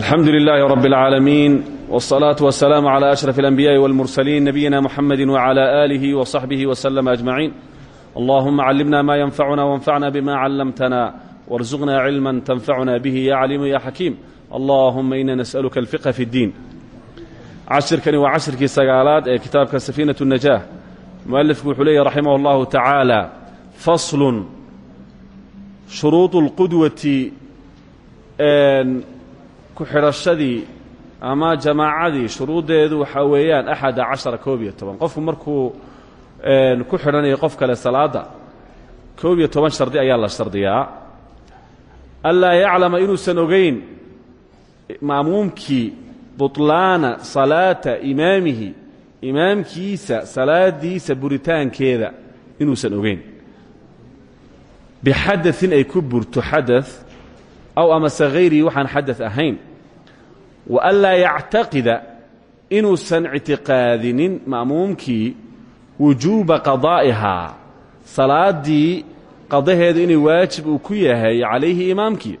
alxamdu lilaahi rab اlcaalamiin wالsalaaةu wasalaamu عlى أشhraf اlanbiyaaءi wاlmursaliin nabiyina muxamadi wعlى آlihi وصaxbihi وslm أجmaciin allahuma callimna ma yanfacuna wanfacna bima callamtana warzuqna cilma tanfacuna bihi ya caliimu ya xakiim allahuma ina nas'aluka alfiqha fi اddiin cashirkani waa cashirkii sagaalaad ee kitaabka safiinaة الnajaah mualifku wuxuu leeyahy raximah اllahu tacaala faslun shuruuط اlqudwati ku-xidhashadii ama jamaacadii shuruuddeedu waxaa weeyaan axada cashara koob iyo toban. Qofku markuu ku xidhanayo qof kale salaadda koob iyo toban shardi ayaa la shardiyaa. Anlaa yaclama inuusan ogeyn ma'muumkii butlaana salaata imaamihi imaamkiisa salaadiisa buritaankeeda inuusan ogeyn. Bixadain ay ku burto xada aw amase hayrihi waxaan xada ahayn wa anlaa yactaqida inuusan ictiqaadinin ma'muumkii wujuuba qadaa'ihaa salaaddii qadaheedu inay waajib uu ku yahay calayhi imaamkii.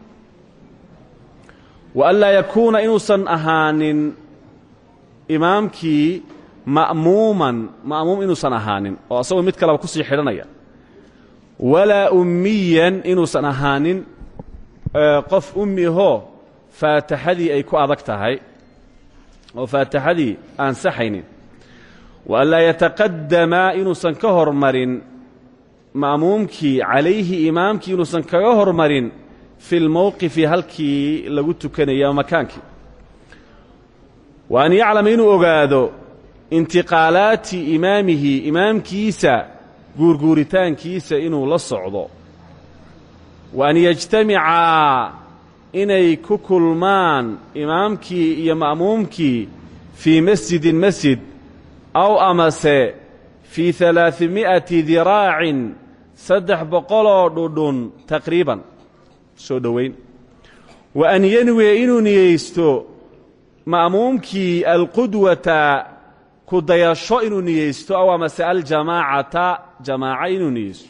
Wa anlaa yakuuna inuusan ahaanin imaamkii ma'muuman ma'muum inuusan ahaanin oo asagoo mid kaleba ku sii xidhanaya. Walaa ummiyan inuusan ahaanin qof ummihoo faataxadii ay ku adag tahay oo faataxadii aan saxaynin. Wa an laa yataqadama inuusan ka hormarin ma'muumkii calayhi imaamkii inuusan kaga hormarin fi lmowqifi halkii lagu tukanayay ama makaankii. Wa an yaclama inuu ogaado intiqaalaati imaamihi imaamkiisa guurguuritaankiisa inuu la socdo. Wa an yajtamicaa inay ku kulmaan imaamkii iyo ma'muumkii fii masjidin masjid aw amase fii alaami'ati diraacin saddex boqoloo dhudhun taqriiban. Soo dhowayn wa an yanwiya inuu niyeysto ma'muumkii alqudwata ku dayasho inuu niyeysto aw amase aljamaacata jamaaca inuu niyeysto.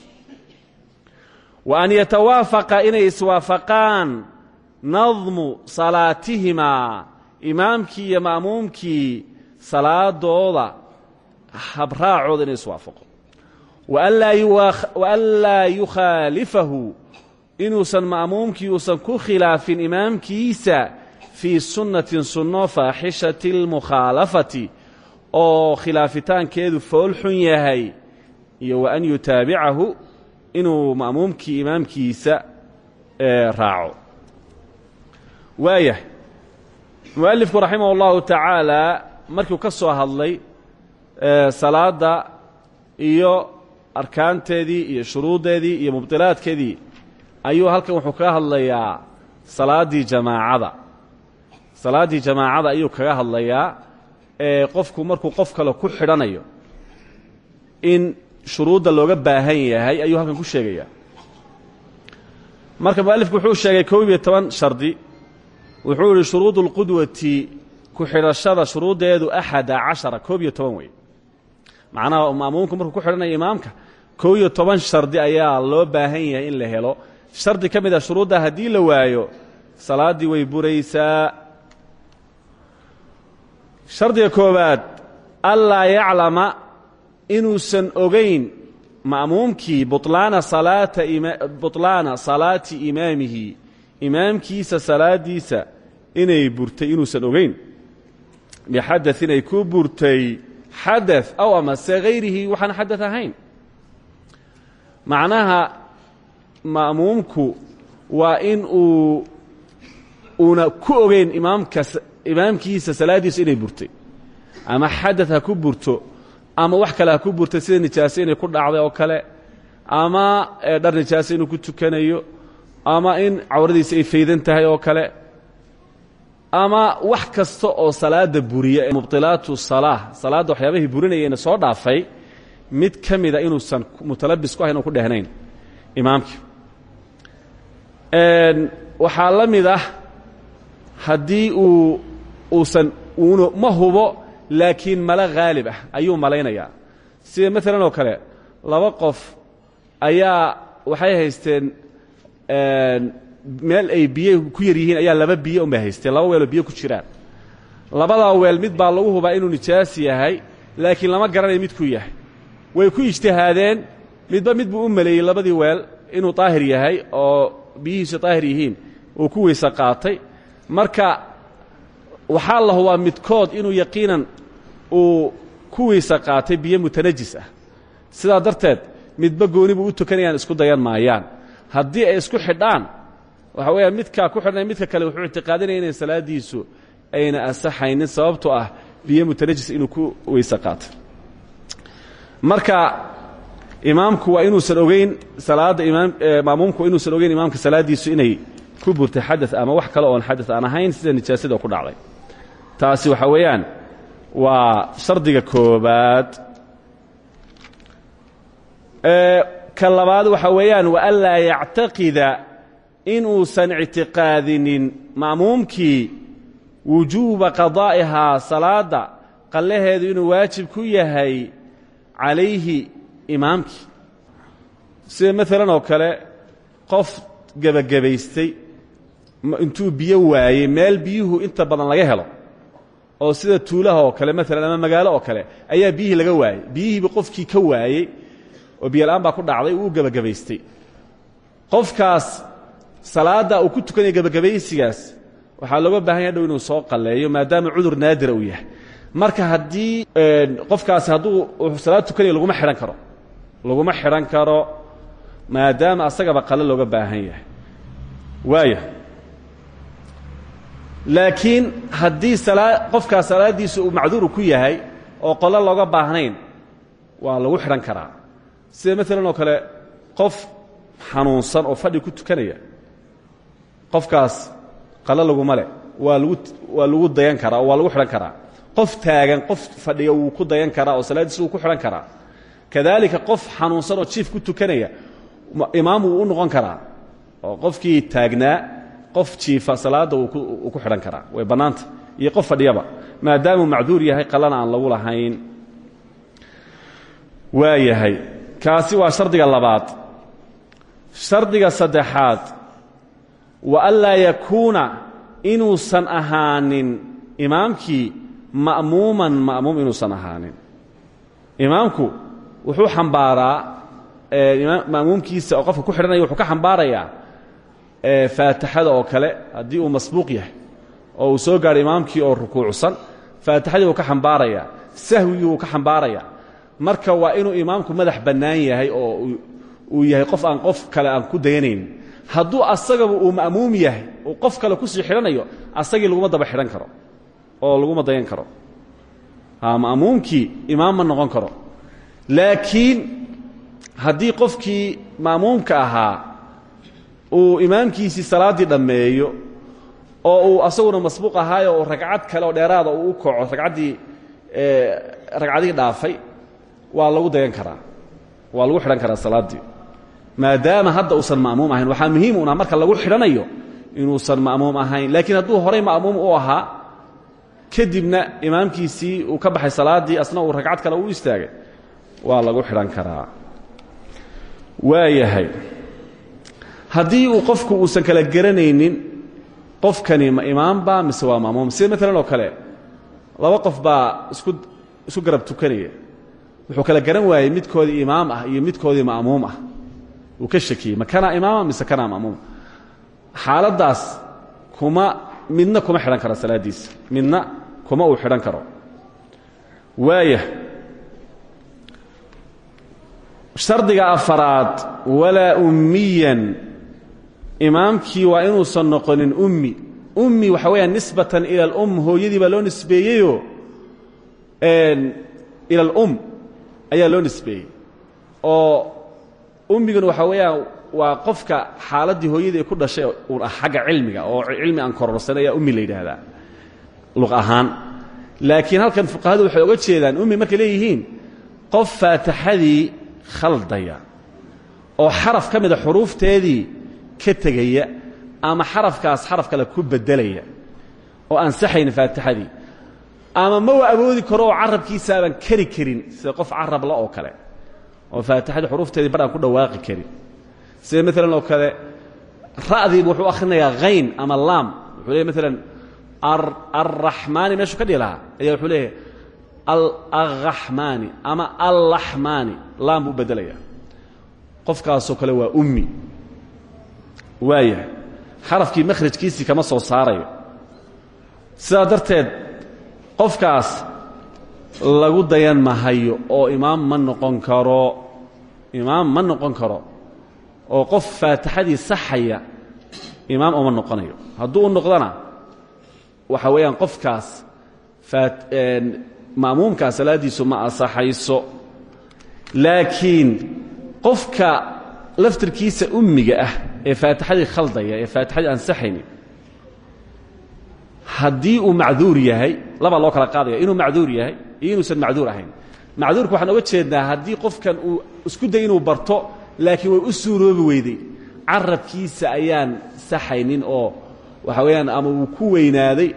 Wa an yatawaafaqa inay iswaafaqaan nadmu salaatihimaa imaamkii iyo ma'muumkii salaadooda habraacooda inay iswaafaqo. Wa an laa yukhaalifahu inuusan ma'muumkii uusan ku khilaafin imaamkiisa fii sunnatin sunno faaxishati اlmukhaalafati oo khilaafitaankeedu fool xun yahay iyo wa an yutaabicahu inuu ma'muumkii imaamkiisa raaco waayahay mu'alifku raximah اllahu tacaala markuu ka soo hadlay salaadda iyo arkaanteedii iyo shuruuddeedii iyo mubdilaadkeedii ayuu halkan wuxuu kaga hadlayaa salaaddii jamaacada. Salaaddii jamaacada ayuu kaga hadlayaa ee qofku markuu qof kale ku xidhanayo in shuruudda looga baahan yahay ayuu halkan ku sheegayaa. Marka mu'alifku wuxuu sheegay koob iyo toban shardi wuxuu idhi shuruudu اlqudwati ku xidhashada shuruuddeedu axada cashara koob iyo toban wey macnaha ma'muumku markuu ku xidhanayo imaamka koob iyo toban shardi ayaa loo baahan yahay in la helo. Shardi ka mid a shuruudda haddii la waayo salaaddii way buraysaa. Shardiga koowaad anlaa yaclama inuusan ogayn ma'muumkii butlaana salaati imaamihi imaamkiisa salaadiisa inay burtay inuusan ogayn bixadain ay ku burtay xada aw amase hayrihi waxaan xada ahayn. Macnaha ma'muumku waa in uu uuna ku ogeyn imaamka imaamkiisa salaaddiisu inay burtay. Ama xadad ha ku burto ama wax kale ha ku burtay sida nijaaso inay ku dhacday oo kale ama dhar nijaaso inuu ku tukanayo ama in cawradiisa ay faydan tahay oo kale. Ama wax kasta oo salaada buriya mubطilaatu salaa salaadda waxyaabahii burinayeyna soo dhaafay mid ka mida inuusan mutalabis ku ahayn oo ku dhehnayn. Imaamkii. Waxaa la mid ah haddii uu uusan uun ma hubo laakiin mala haalib ah ayuu malaynayaa. Sida maalan oo kale laba qof ayaa waxay haysteen meel ay biyo ku yar ayaa laba biyo unbay haysteen laba weeloo biyo ku jiraan. Labadaa weel mid baa lagu hubaa inuu nijaas yahay laakiin lama garanayo midkuu yahay. Way ku ijtihaadeen midba mid buu u maleeyey labadii weel inuu daahir yahay oo biyihiisu daahir yihiin uu ku weyse qaatay. Marka waxaa la hubaa midkood inuu yaqiinan uu ku weyse qaatay biyo mutanajis ah. Sidaa darteed midba gooni buu u tukanayaan isku dayan maayaan haddii ay isku xidhaan waxa weeyaan midkaa ku xidhnay midka kale wuxuu ictiqaadinaya inay salaaddiisu ayna asaxaynin sababtoo ah biyo mutanajis inuu ku weyse qaatay marka imaamku waa inuusan ogeyn salaadda imaam maamuumku waa inuusan ogeyn imaamka salaaddiisu inay ku burtay xadaث ama wax kale oon xadaث aan ahayn sida nijaasada ku dhacday. Taasi waxa weeyaan waa shardiga koobaad ka labaad waxa weeyaan waanlaa yactaqida inuusan ictiqaadinin ma'muumkii wujuuba qadaa'ihaa salaadda qallaheedu inuu waajib ku yahay calayhi imaamkii. Sida maalan oo kale qof gebagabaystay intuu biyo waayey meel biyuhu inta badan laga helo oo sida tuulaha oo kale maalan ama magaalo oo kale ayaa biyihii laga waayey. Biyihiiba qofkii ka waayey oo biyola'aan baa ku dhacday uu gebagabaystay qofkaas salaadda uu ku tukanaya gebagabaysigaas waxaa looga baahan yaha dhow inuu soo qalleeyo maadaama cudur naadira uu yahay. Marka haddii qofkaasi hadduu salaad tukanaya laguma xidhan karo laguma xidhan karo maadaama asagaba qalle looga baahan yahay. Waaya laakiin haddii qofkaas salaaddiisa uu macduuru ku yahay oo qole looga baahnayn waa lagu xidhan karaa sida maalan oo kale qof xanuunsan oo fadhi ku tukanaya qofkaas qale laguma leh waa lagu waa lagu dayan karaa oo waa lagu xidhan karaa. Qof taagan qof fadhiya wuu ku dayan karaa oo salaaddiisa wuu ku xidhan karaa. Kadaalika qof xanuunsan oo jiif ku tukanaya imaam wuu noqon karaa. Oo qofkii taagnaa qof jiifa salaadda wuu ku xidhan karaa. Way bannaanta. Iyo qof fadhiyaba. Maadaamuu macduur yahay qalana aan lagu lahayn waa yahay kaasi waa shardiga labaad. Shardiga saddexaad wa anlaa yakuuna inuusan ahaanin imaamkii ma'muuman ma'muum inuusan ahaanin. Imaamku wuxuu xambaaraa ma'muumkiisa oo qofka ku xidhanaya wuxuu ka xambaarayaa faatixada oo kale haddii uu masbuuq yahay oo uu soo gaadho imaamkii oo rukuucsan faatixadii wuu ka xambaarayaa sahwigii wuu ka xambaarayaa marka waa inuu imaamku madax bannaan yahay oo uu yahay qof aan qof kale aan ku dayanayn hadduu asagaba uu ma'muum yahay uu qof kale ku sii xidhanayo asagii laguma daba xidhan karo oo laguma dayan karo. Ma'muumkii imaam ma noqon karo. Laakiin haddii qofkii ma'muumka ahaa uu imaamkiisii salaaddii dhammeeyo oo uu asaguna masbuuq ahaayo ragcad kale oo dheeraada uu u kaco ragcaddii ragcadihii dhaafay waa lagu dayan karaa waa lagu xidhan karaa salaaddii maadaama hadda uusan ma'muum ahayn waxaa muhiim una marka lagu xidhanayo inuusan ma'muum ahayn. Laakiin hadduu horay ma'muum u ahaa kadibna imaamkiisii uu ka baxay salaaddii asna uu ragcad kale u istaagay waa lagu xidhan karaa. Waa yahay haddii uu qofku uusan kala garanaynin qofkani ma imaamba mise waa ma'muum? Sida maalan oo kale laba qof baa isku isku garab tukanaya wuxuu kala garan waayey midkoodii imaam ah iyo midkoodii ma'muum ah. Uu ka shakiyey ma kanaa imaama mise kanaa ma'muuma xaaladdaas kuma midna kuma xidhan karo salaaddiisa midna kuma uu xidhan karo. Waaya shardiga afaraad walaa ummiyan. Imaamkii waa inuusan noqonin ummi. Ummi waxa weeyaan nisbatan ila alum hooyadii baa loo nisbeeyeyoo ila alum ayaa loo nisbeeyey. Oo ummiguna waxaa weeyaan waa qofka xaaladdii hooyadii ku dhashay uun ah xagga cilmiga oo cilmi aan kororsan ayaa ummi la yidhaahdaa luq ahaan. Laakiin halkan fuqahadu waxay oga jeedaan ummi markay leeyihiin qof faataxadii khaldaya oo xaraf ka mida xuruufteedii ka tegaya ama xarafkaas xaraf kale ku beddelaya oo ansaxayn faatixadii ama ma wa awoodi karo oo carabkiisaaban kari karin sida qof carabla oo kale. Oo faatixadii xuruufteedii bar aan ku dhawaaqi karin. Sida maalan oo kale ra'diibu wuxuu akhrinayaa hayn ama laam. Wuxuu leeyahy maalan arraxmaani meeshuu ka dhihi lahaa? Ayaa wuxuu leeyahay alraxmaani ama allaxmaani. Laam buu bedelaya qofkaasoo kale waa ummi. Waayahay xarafkii makhrajkiisii kama soo saarayo. Sidaa darteed qofkaas lagu dayan mahayo oo imaam ma noqon karo imaam ma noqon karo oo qof faatixadii saxaya imaam uma noqonayo. Hadduu u noqdona waxa weeyaan qofkaas ma'muumkaa salaaddiisu ma asaxayso laakiin qofka laftirkiisa ummiga ah ee faatixadii khaldaya ee faatixadii ansaxaynin haddii uu macduur yahay labaa loo kala qaadaya inuu macduur yahay iyo inuusan macduur ahayn. Macduurka waxaan oga jeednaa haddii qofkan uu isku day inuu barto laakiin way u suuroobi weyday carabkiisa ayaan saxaynin oo waxa weeyaan ama uu ku weynaaday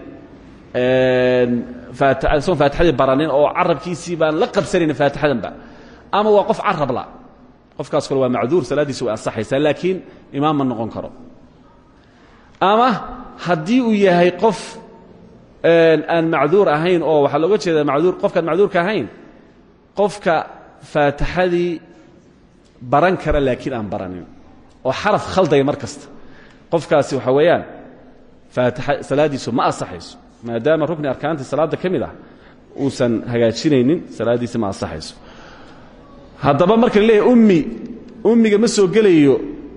soon faatixadii baranin oo carabkiisii baan la qabsanaynin faatixadanba. Ama waa qof carabla qofkaas kale waa macduur salaaddiisa way ansaxaysaa laakiin imaam ma noqon karo ama haddii uu yahay qof aan macduur ahayn oo waxaa looga jeedaa maduur qofkaan macduurka ahayn qofka faatixadii baran kara laakiin aan baranin oo xaraf khaldaya mar kasta. Qofkaasi waxa weeyaan faatixa salaaddiisu ma asaxayso maadaama rukni arkaantii salaadda ka mid ah uusan hagaajinaynin salaaddiisi ma asaxayso haddaba marka la leeyahay ummi ummiga ma soo gelayo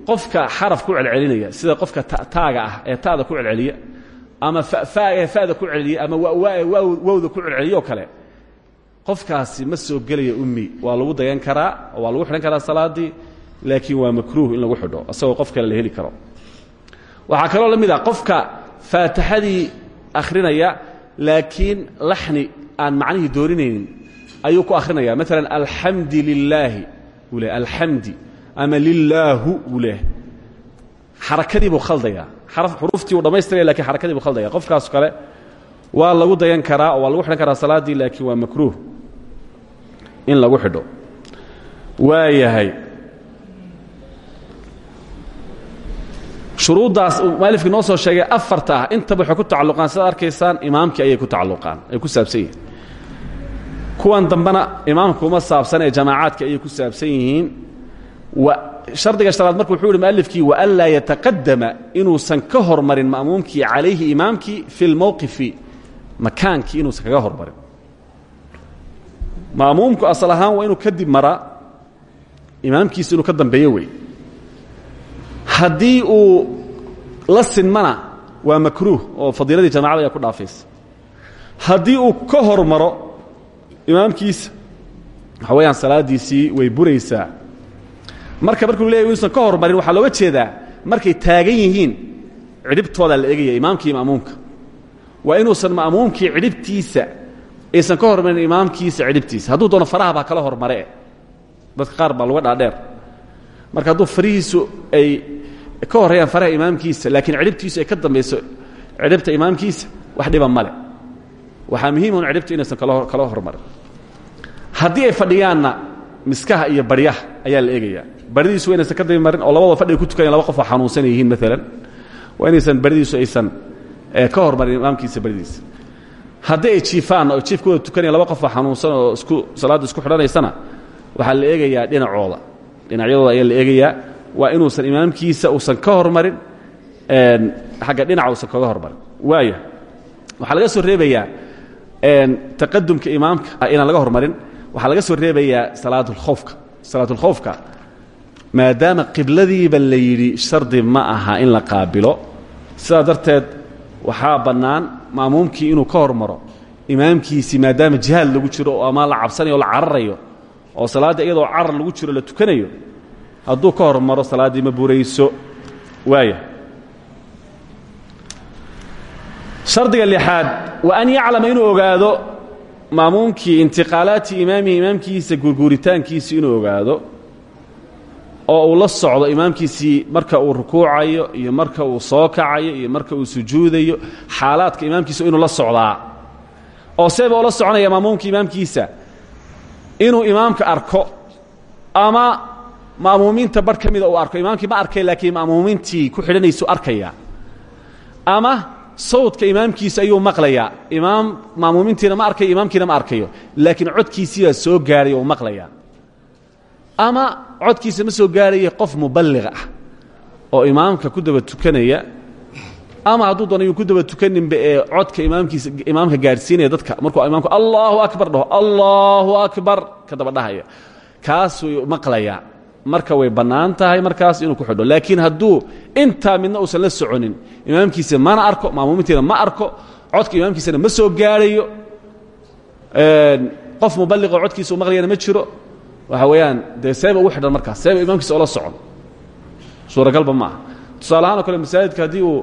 qofka xaraf ku celcelinaya sida qofka taaga ah ee ta'da ku celceliya ama ee fa'da ku celceliya ama wawda ku celceliyo kale qofkaasi ma soo gelaya ummi. Waa lagu dayan karaa waa lagu xidhan karaa salaaddii laakiin waa makruuh in lagu xidho asagoo qof kale la heli karo. Waxaa kaloo la mid ah qofka faatixadii akhrinaya laakiin laxni aan macnihii doorinaynin ayuu ku akhrinaya. Maalan alxamdi lilaahi alxamdi ama lilaahu buu leehay xarakadii buu khaldaya. Xuruuftii uu dhamaystiraya laakiin xarakadii buu khaldaya. Qofkaas kale waa lagu dayan karaa oo waa lagu xidhan karaa salaaddii laakiin waa makruuh in lagu xidho. Waa yahay shuruuddaas uu mualifkii noo soo sheegay afarta ah. Intaba waxay ku tacalluqaan sidaad arkaysaan imaamkii ayay ku tacalluqaan ay ku saabsan yihiin. Kuwan dambena imaamka uma saabsan ee jamaacaadka ayay ku saabsan yihiin shardiga shanaad marka wuxuu yihi mualifkii waanlaa yataqadama inuusan ka hormarin ma'muumkii calayhi imaamkii fi lmowqifi makaankii inuusan kaga hormarin. Ma'muumku asal ahaan waa inuu kadib maraa imaamkiisa inuu ka dambeeyo wey. Haddii uu la sinmana waa makruuh oo fadiiladii jamacada ayaa ku dhaafaysa haddii uu ka hormaro imaamkiisa waxa weeyaan salaaddiisii way buraysaa marka markuu leeyahy inuusan ka hormarin waxaa looga jeedaa markay taagan yihiin cidhibtoodaa la egaya imaamkii ma'muumka waa inuusan ma'muumkii cidhibtiisa aysan ka hormarin imaamkiisa cidhibtiisa hadduu doono faraha baa kala hormare dadka qaar baa luga dhaadheer. Marka hadduu farihiisu ay ka horreeyaan faraha imaamkiisa laakiin cidhibtiisu ay ka dambayso cidhibta imaamkiisa wax dhiba male waxaa muhiimun cidhibtu inaysan kala hormarin haddii ay fadhiyaanna miskaha iyo baryaha ayaa la eegayaa baridiisu waa inaysan ka dabi marin oo labadaba fadhiga ku tukanayan laba qof oo xanuunsanay yihiin maalan waa inaysan baridiisu aysan ka hormarin imaamkiisa baridiisa haddii ay jiifaan oo jiifkooda tukanayan laba qof oo xanuunsan oo isku salaadda isku xidhanaysana waxaa la eegayaa dhinacooda. Dhinacyadooda ayaa la eegayaa waa inuusan imaamkiisa uusan ka hormarin xagga dhinaca uusan kaga hormarin. Waaya waxaa laga soo reebayaa taqadumka imaamka inaan laga hormarin waxaa laga soo reebayaa salaatulkhowfka salaatulkhowfka maadaama qibladiiba la yidhi shardi ma aha in la qaabilo sidaa darteed waxaa bannaan ma'muumkii inuu ka hormaro imaamkiisii maadaama jihaad lagu jiro oo ama la cabsanayo o la cararayo oo salaadda iyadoo carar lagu jiro la tukanayo hadduu ka hormaro salaaddii ma burayso waaya shardiga lixaad wa an yaclama inuu ogaado ma'muumkii intiqaalaati imaamihi imaamkiisa gurguuritaankiisi inuu ogaado oo uu la socdo imaamkiisii marka uu rukuucayo iyo marka uu soo kacayo iyo marka uu sujuudayo xaalaadka imaamkiisa inuu la socdaa. Oo seeba ula soconaya ma'muumka imaamkiisa inuu imaamka arko ama ma'muumiinta barh ka mida uu arko. Imaamkii ma arkay laakiin ma'muumiintii ku xidhanaysu arkaya. Ama sawdka imaamkiisa ayuu maqlayaa. Imaam ma'muumiintiina ma arkayo imaamkiina ma arkayo. Laakiin codkiisiibaa soo gaaraya uu maqlayaa ama codkiisa ma soo gaaraya qof muballiq ah oo imaamka ku daba tukanaya. Ama hadduu doono yuu ku daba tukaninba ee codka imaamkiisa imaamka gaadhsiinaya dadka. Markuu imaamku allahu akbar dhaho allahu akbar ka daba dhahaya. Kaasuu maqlayaa. Marka way bannaan tahay markaas inuu ku xidho. Laakiin hadduu intaa midna uusan la soconin imaamkiisa mana arko maamuumintiina ma arko codka imaamkiisana ma soo gaadhayo qof muballiqoo codkiisa u maqlayana ma jiro waxa weeyaan dee seeba ugu xidhan markaas seeba imaamkiisa oola socon. Suuragalba ma aha. Tusaale ahaan oo kale masaajidka haddii uu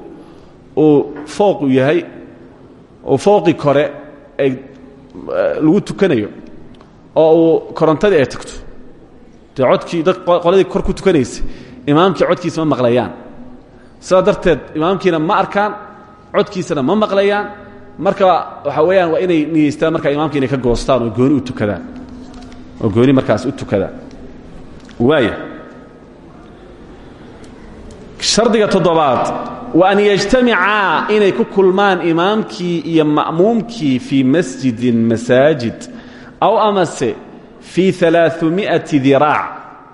uu fooqu yahay oo fooqii kore ay lagu tukanayo oo uu korontadii ay tagto dee codkii dad qoladii kor ku tukanaysa imaamkii codkiisa ma maqlayaan. Sidaa darteed imaamkiina ma arkaan codkiisana ma maqlayaan. Marka waxaa weeyaan waa inay niyeystaan markaa imaamka inay ka goostaan oo gooni u tukadaan oo gooni markaas u tukadaan waaya shardiga toddobaad wa an yajtamicaa inay ku kulmaan imaamkii iyo ma'muumkii fii masjidin masaajid aw amase fii alaaثumi'ati diraac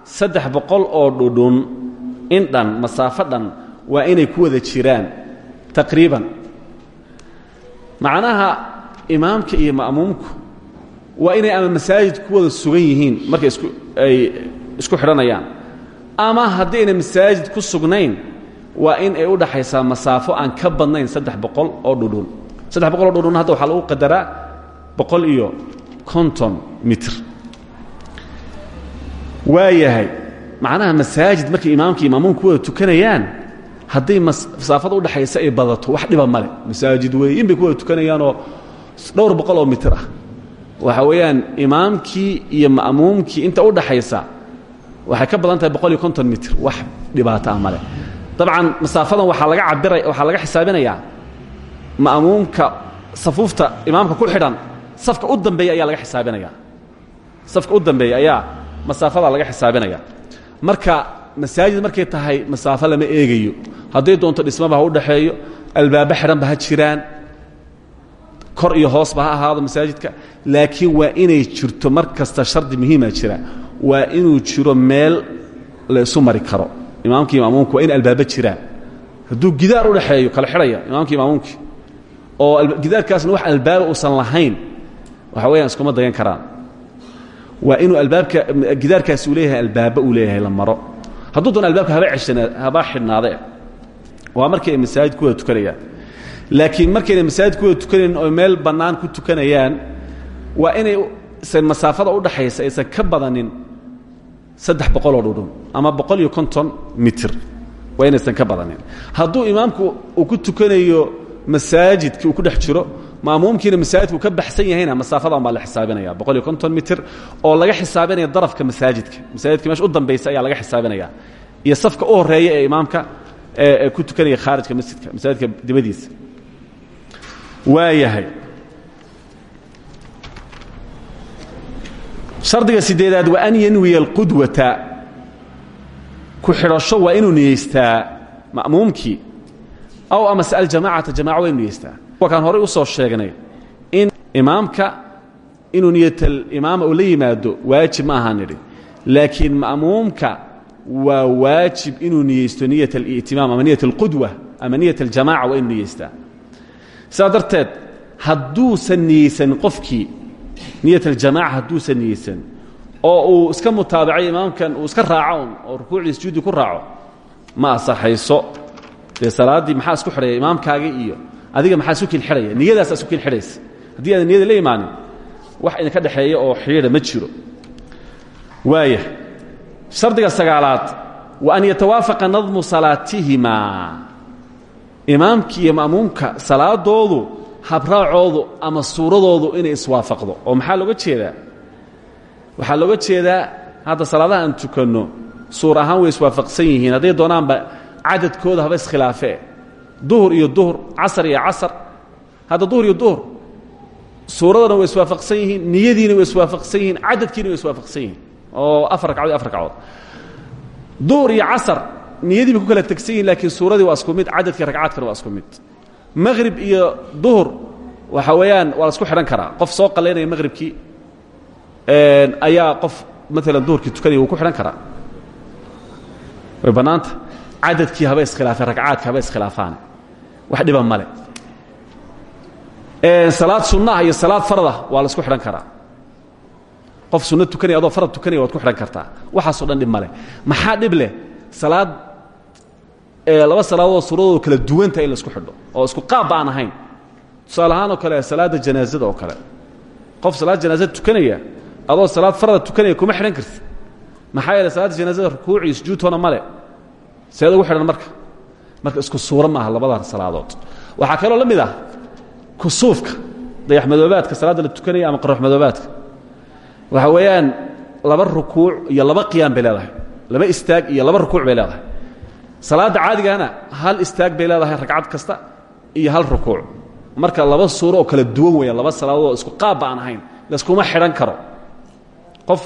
saddex boqol oo dhudhun in dhan masaafo dhan waa inay ku wada jiraan taqriiban. Macnaha imaamka iyo ma'muumku waa inay ama masaajid ku wada sugan yihiin markay ay isku xidhanayaan ama haddii ayna masaajid ku sugnayn waa in ay u dhaxaysaa masaafo aan ka badnayn saddex boqol oo dhudhun. Saddex boqol oo dhudhun hadda waxaa lagu qadaraa boqol iyo konton mitr waayahay macnaha masaajid markay imaamka imaamuun ku wada tukanayaan hadday masaafada udhaxaysa ay badato wax dhiba male masaajid weeye in bay ku wada tukanayaanoo dhowr boqol oo mitir ah waxa weeyaan imaamkii iyo ma'muumkii inta u dhaxaysa waxay ka badan tahay boqol iyo konton mitr wax dhibaato ah male dabcan masaafadan waxaa laga cabira waxaa laga xisaabinayaa ma'muumka safuufta imaamka ku xidhan safka u dambeeya ayaa laga xisaabinaya safka u dambeeya ayaa masaafada laga xisaabinaya marka masaajid markay tahay masaafo lama eegayo. Hadday doonto dhismaba ha u dhaxeeyo albaabo xidhanba ha jiraan kor iyo hoosba ha ahaado masaajidka laakiin waa inay jirto mar kasta shardi muhiima jira. Waa inuu jiro meel la isu mari karo. Imaamkii imaamuumku waa in albaabo jiraan. Hadduu gidaar u dhaxeeyo kala xidhaya imaamkii imaamuumkii oo gidaarkaasna wax albaaba uusan lahayn waxa weyaan iskuma dayan karaan. Waa inuu albaabka gidaarkaasi uu leeyahay albaaba uu leeyahay la maro. Hadduu doon albaabka haba ceshana haba xidhnaade waa markii ay masaajid ku wada tukanayaan laakiin markayna masaajid ku wada tukanayn oo meel bannaan ku tukanayaan waa inay san masaafada u dhaxaysa aysan ka badanin saddex boqoloo dhudhun ama boqol iyo konton mitir. Waa inaysan ka badanin. Hadduu imaamku uu ku tukanayo masaajidkii uu ku dhex jiro maamuumkiina masaajidku ka baxsan yahayna masaafadan baa la xisaabinaya boqol iyo konton mitir oo laga xisaabinaya darafka masaajidka. Masaajidka meesha u dambaysa ayaa laga xisaabinaya. Iyo safka u horreeya ee imaamka ku tukanaya khaarijka masjidka masaajidka dibadiisa waayahay shardiga sideedaad waa an yanwiya alqudwata. Ku xidhasho waa inuu niyeystaa ma'muumkii aw amase aljamacata jamaca waa inu niyeystaa wakaan horey u soo sheegnay in imaamka inuu niyatalimaama uu la yimaado waajib ma nidhi. Laakiin ma'muumka waa waajib inuu niyeysto niyat alitimaam ama niyat alqudwa ama niyat aljamaca waa inuu niyeystaa sidaa darteed hadduusan niyeysanin qofkii niyat aljamaca hadduusan niyeysan oo uu iska mutaabacay imaamkan uu iska raaco oo rukuucdii sujuuddii ku raaco ma asaxayso dee salaaddii maxaa isku xidhaya imaamkaagii iyo adiga maxaa isu kiil xidhaya? Niyadaasaa isu kiil xidhaysa. Haddii aadan niyada la imaanin wax idinka dhexeeya oo xidhiidha ma jiro. Waaya shardiga sagaalaad wa an yatawaafaqa nadmu salaatihimaa imaamki iyo ma'muumka salaadoodu habraacoodu ama suuradoodu inay iswaafaqdo. Oo maxaa looga jeedaa? Waxaa looga jeedaa hadda salaadaha aan tukanno suur ahaan way iswaafaqsan yihiin. Hadday doonaanba cadadkooda haba iskhilaafee. Duhur iyo duhur casar iyo casar. Hadda duhur iyo duhur suuradana way iswaafaqsan yihiin niyadiina way iswaafaqsan yihiin cadadkiina way iswaafaqsan yihiin. Oo afar ragcadood iyo afar ragcadood. Duhur iyo casar niyadii bay ku kala tegsan yihiin laakiin suuradii waa isku mid cadadkii ragcaadkana waa isku mid. Maqhrib iyo duhur waxa weeyaan waa la isku xidhan karaa. Qof soo qalaynaya maqhribkii ayaa qof maalan duhurkii tukanaya wuu ku xidhan karaa. Way bannaanta cadadkii haba iskhilaafeen ragcaadka haba iskhilaafaan. Wax dhiba male salaad sunnaha iyo salaad farada waa la isku xidhan karaa. Qof sunno tukanaya adoo farad tukanaya waad ku xidhan kartaa. Waxaasoo dhan dhib male maxaa dhib leh? Salaad laba salaadood suuradoodu kala duwanta in la isku xidho oo isku qaabba aan ahayn. Tusaale ahaan oo kale salaadda janaazada oo kale. Qof salaad janaazada tukanaya adoo salaad farada tukanaya kuma xidhan karti. Maxaa yeele salaadda janaazada rukuuc iyo sujuudtoona male seed ugu xidhan marka. Marka isku suuro maaha labada salaadood. Waxaa kaloo la mid ah kusuufka dayaxmadoobaadka salaadda la tukanaya ama qaruxmadoobaadka waxa weeyaan laba rukuuc iyo laba qiyaam bay leedahay. Laba istaag iyo laba rukuuc bay leedahay salaadda caadigana hal istaag bay leedahay ragcad kasta iyo hal rukuuc. Marka laba suuro oo kala duwan weeyaan laba salaadood oo isku qaabba aan ahayn layskuma xidhan karo. Qof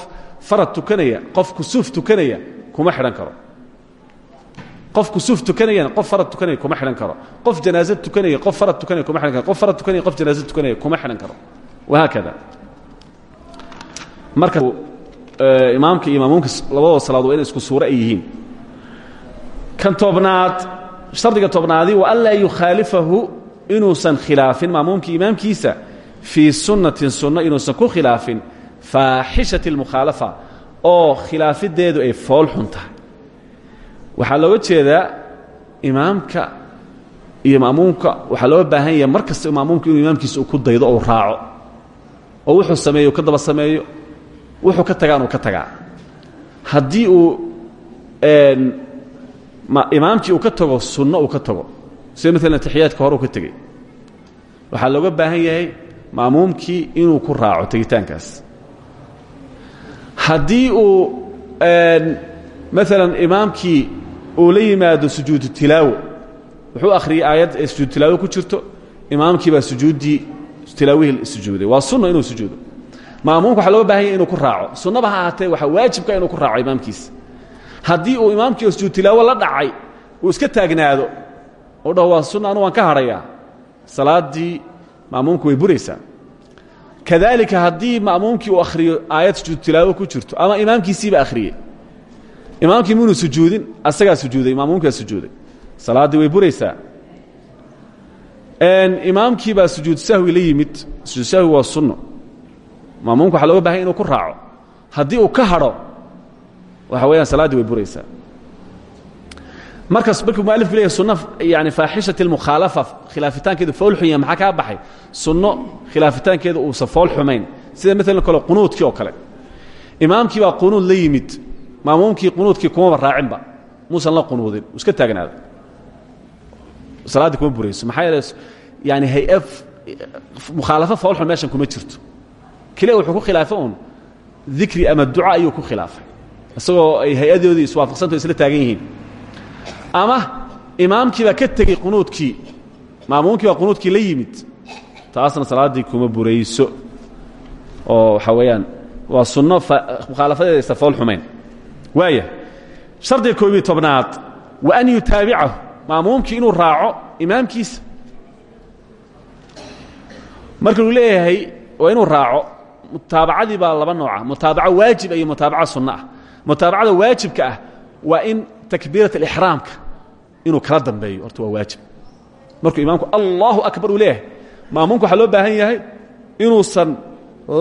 farad tukanaya qof kusuuf tukanaya kuma xidhan karo. Qof kusuuf tukanayana qof farad tukanaya kuma xidhan karo. Qof janaazad tukanaya qof farad tukanaya kuma xidhan karo. Qof farad tukanaya qof janaazad tukanaya kuma xidhan karo. Wahaakada marka imaamka iyo maamuumka labadooda salaadood waa inay isku suuro ay yihiin kan tobnaad shardiga tobnaadi wa an laa yukhaalifahu inuusan khilaafin maamuumkii imaamkiisa fii sunnatin sunno inuusan ku khilaafin faaxishati اlmukhaalafa oo khilaafideedu ay fool xun tahay. Waxaa looga jeedaa iyo maamuumka waxaa looga baahan yahay mar kasta maamuumka inuu ku daydo ou raaco oo wuxuu sameeyo ka daba sameeyo wuxuu ka tagaan uu ka tagaa. Haddii uu imaamkii uu ka tago sunno uu ka tago. Sida maalan taxiyaadka hore uu ka tegey. Waxaa looga baahan yahay maamuumkii inuu ku raaco tegitaankaas. Haddii uu maalan imaamkii uu la yimaado sujuudu tilaawo wuxuu akhriyey aayad ee sujuudu tilaawo ku jirto imaamkii baa sujuuddii tilaawihii sujuuday. Waa sunno inuu sujuudo. Maamuumka waxa looga baahan yahy inuu ku raaco. Sunnaba ha ahaatee waxaa waajibka inuu ku raaco imaamkiisa haddii uu imaamkii sujuud tilaawo la dhacay uu iska taagnaado oo dhaho waa sunna anu waan ka hadhayaa. Salaaddii maamuumku way buraysaa. Kadaalika haddii ma'muumkii uu akhriyo aayad sujuud tilaawo ku jirto ama imaamkiisiiba akhriyey imaamkii muunu sujuudin asagaa sujuuday maamuumkaa sujuuday salaaddii way buraysaa. Imaamkii baa sujuud sahwi la yimid sujuud sahwi waa sunno maamuumka waxa looga bahanya inuu ku raaco. Haddii uu ka hadho waxa weeyaan salaaddii way buraysaa. Markaas markuu mualifku leeyahy sunno yani faaxishati اlmukhaalafa khilaafitaankeedu fool xun yahay maxaa kaa baxay? Sunno khilaafitaankeedu uusan fool xumayn. Sida maalan kale qunuudkii oo kale. Imaamkii baa qunuud la yimid. Maamuumkii qunuudkii kumaba raacinba. Muusan la qunuudin. Uu iska taagnaado salaaddii kuma burayso. Maxaa yeele yani hay'a mukhaalafo fool xun meeshan kuma jirto. Keliya wuxuu ku khilaafay uun. Dikri ama duca ayuu ku khilaafay isagoo ay hay'adoodii iswaafaqsanto isla taagan yihiin. Ama imaamkii baa ka tegey qunuudkii. Maamuumkii baa qunuudkii la yimid. Taasna salaaddii kuma burayso. Oo waxaa weeyaan waa sunno mukhaalafadeeda aysa fool xumayn. Waaya shardiga koobiyo tobnaad wa an yutaabicahu. Maamuumkii inuu raaco imaamkiisa. Marka uu leeyahay waa inuu raaco. Mutaabacadii baa laba nooca mutaabaco waajib iyo mutaabaco sunno ah mutaabacada waajibka ah waa in takbiirat alixraamka inuu kala dambeeyo. Horta waa waajib. Markuu imaamku allahu akbar uu leeyahay maamuumka waxaa baahan yahay inuusan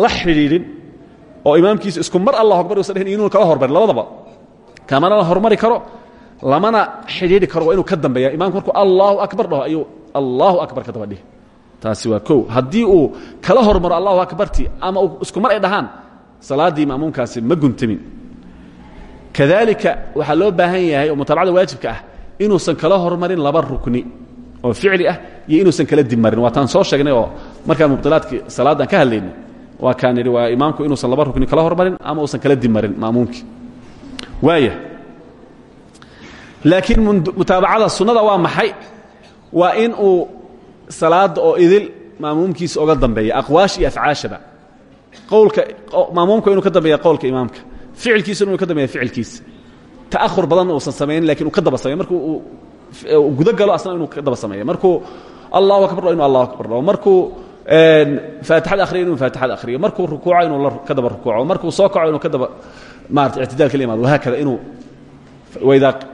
la xidhiidhin oo imaamkiisa isku mar allahu akbar usan dhahin inuuna kala hormarin labadaba. Kamana la hormari karo lamana xidhiidhi karo inuu ka dambeeya. Imamku markuu allahu akbar dhaho ayuu allahu akbar ka daba taasi waa kow. Haddii uu kala hormaro allahu akbarti ama isku mar ay dhahaan salaaddii ma'muumkaasi ma guntamin kadalika waxaa loo baahan yahay oo mutaabacada waajibka ah inuusan kala hormarin laba rukni oo ficli ah iyo inuusan kala dibmarin waa taan soo sheegnay oo markaan mubdilaadkii salaaddan ka hadlaynay waa kaan idhi waa imaamku inuusan laba rukni kala hormarin ama uusan kala dibmarin ma'muumkii waaya laakiin mutaabacada sunnada waa maxay? Waa in uu salaadda oo idil maamuumkiisa oga dambeeya aqwaash iyo afcaashaba. Qowlka maamuumka inuu ka dambeeya qowlka imaamka ficilkiisa inuu ka dambeeya ficilkiisa. Ta'ahur badanna uusan samaynin laakiin uu ka daba samey markuu uu gudo galo asna inuu ka daba sameeyo markuu allahu akbar inu allahu akbar dhaho markuu faatixada akhriyo inuu faatixada akhriyo. Markuu rukuuco inuu ka daba rukuuco. Markuu soo kaco inuu ka daba maarata ictidaalka la imaado wahaakada inuu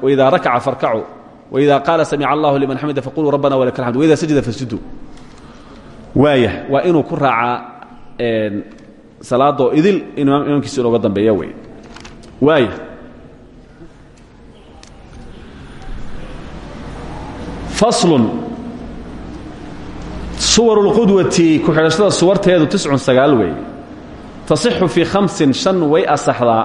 waidaa rakaca farkacuu waida qaala samica allahu liman xamida faquluu rabbana walaka alxamd waida sajada fasjuduu waaya waa inuu ku raacaa salaadoo idil imaamkiisa inooga dambeeya wey waaya faslun. Suwar اlqudwati ku-xidhashada suwarteedu tiscun sagaal weeye tasixu fii hamsin shan way asaxdaa.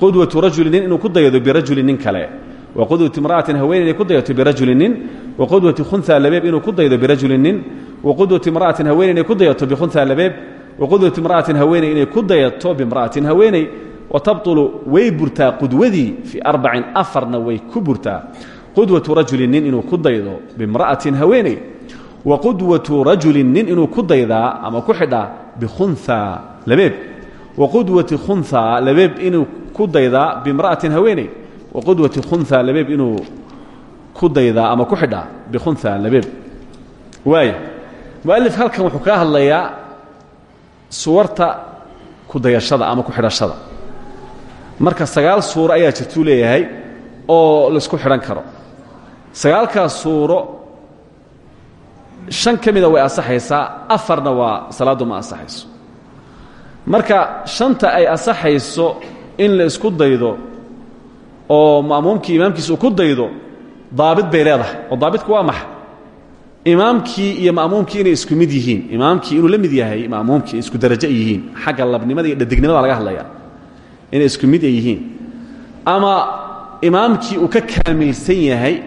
Qudwatu rajuli nin ku dayado birajuli nin kale. Wa qudwati imra'atin haween ku dayato birajuli nin. Wa qudwati khunha labeeb inuu ku daydo birajuli nin. Wa qudwati imra'atin haweeney inay ku dayato bikhunha labeeb. Wa qudwati imra'atin haweeney inay ku dayato bimra'atin haweeney wa tabtulu way burtaa qudwadii fii arbacin afarna way ku burtaa. Qudwatu rajulin nin inuu ku daydo bimra'atin haweeney wa qudwatu rajulin nin inuu ku daydaa ama ku xidhaa bikhunha labeeb. Wa qudwati khunha labeeb inuu ku daydaa bimra'atin haweeney. Wa qudwati khunha labeeb inuu ku daydaa ama ku xidhaa bikhunha labeeb. Waaya mualif halkan wuxuu kaa hadlayaa suwarta ku dayashada ama ku xidhashada marka sagaal suuro ayaa jirtuu leeyahay oo laysku xidhan karo. Sagaalkaas suuro shan ka mida way asaxaysaa afarna waa salaaddu ma asaxayso marka shanta ay asaxayso in la isku daydo oo ma'muumkii imaamkiisa uu ku daydo daabit bay leedahay oo daabitku waa maxa imaamkii iyo ma'muumkii inay isku mid yihiin imaamkii inuu la mid yahay ma'muumkii isku darajo yihiin xagga labnimada iyo dhadignimada laga hadlaya inay isku mid yihiin. Ama imaamkii uu ka kaamilsan yahay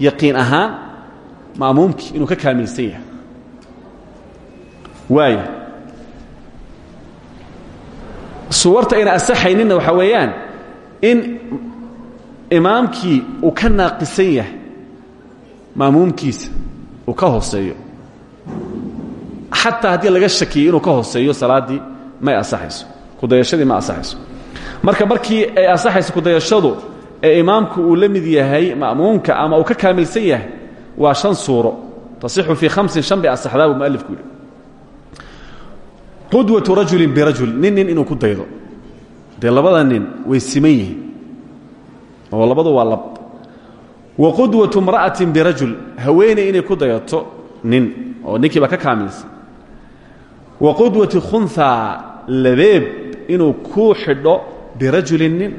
yaqiin ahaan ma'muumkii inuu ka kaamilsan yahay. Waaya suwarta ayna asaxayninna waxaa weeyaan in imaamkii uu ka naaqisan yahay ma'muumkiisa uu ka hooseeyo. Xataa haddii laga shakiyey inuu ka hooseeyo salaaddii may asaxayso. Kudayashadii ma asaxayso marka markii ay asaxayso kudayashadu ee imaamku uu la mid yahay ma'muumka ama uu ka kaamilsan yahay waa shan suuro. Tasixu fii hamsin shan bay asaxdaa buu mualifku yidhi. Qudwatu rajulin birajul nin nin inuu ku daydo. Dee labada nin way siman yihiin oo labadu waa lab. Wa qudwatu imra'atin birajul haweeney inay ku dayato nin oo ninkiiba ka kaamilsan. Wa qudwati khunhaa labeeb inuu ku xidho birajulin nin.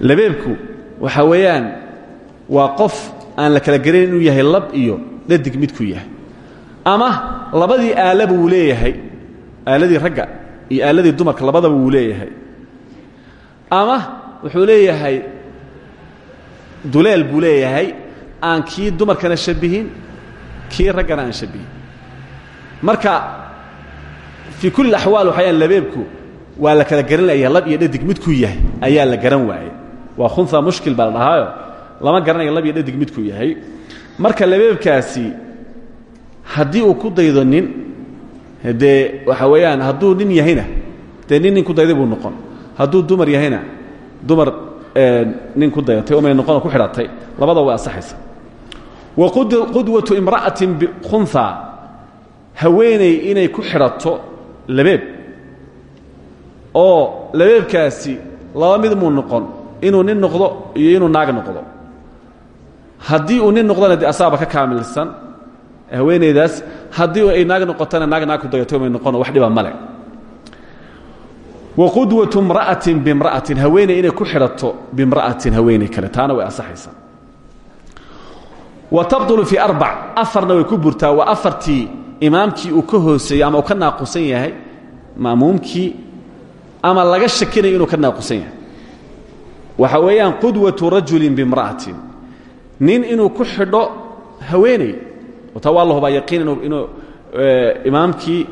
Labeebku waxaa weeyaan waa qof aan la kala garayn inuu yahay lab iyo dhadig midku yahay. Ama labadii aalaba wuu leeyahay aaladii ragga iyo aaladii dumarka labadaba wuu leeyahay. Ama wuxuu leeyahay duleel buu aan kii dumarkana shabihin kii raggana shabihin marka fii kulli axwaal waxayaan labeebku waa la kala garan layaa lab iyo dhadig midkuu yahay ayaa la garan waayey. Waa khunha mushkil baa la dhahaayo. Lama garanayo lab iyo dhadig midkuu yahay. Marka labeebkaasi haddii uu ku daydo nin dee waxa weeyaan hadduu nin yahayna dee nin nin ku dayday buu noqon. Hadduu dumar yahayna dumar nin ku dayatay oo may noqonoo ku xidhatay labada way asaxaysa wa qudwatu imra'atin bikhunha haweeney inay ku xidhato labeeb oo labeebkaasi laba mid muu noqon inuu nin noqdo iyo inuu naag noqdo. Haddii uu nin noqdona dee asaaba ka kaamilsan haweeneydaas haddii ay naag noqotana naag naag ku dayato may noqono wax dhiba male wa qudwatu imra'atin bimra'atin haweeney inay ku xidhato bimra'atin haweeney kale taana way asaxaysaa wa tabdulu fii arbac afarna way ku burtaa waa afartii imaamkii uu ka hooseeyey ama uu ka naaqusan yahay ma'muumkii ama laga shakinayo inuu ka naaqusan yahay. Waxa weeyaan qudwatu rajulin bimra'atin. Nin inuu ku xidho haweeney taa waa la hubaa yaqiin inuu imaamkii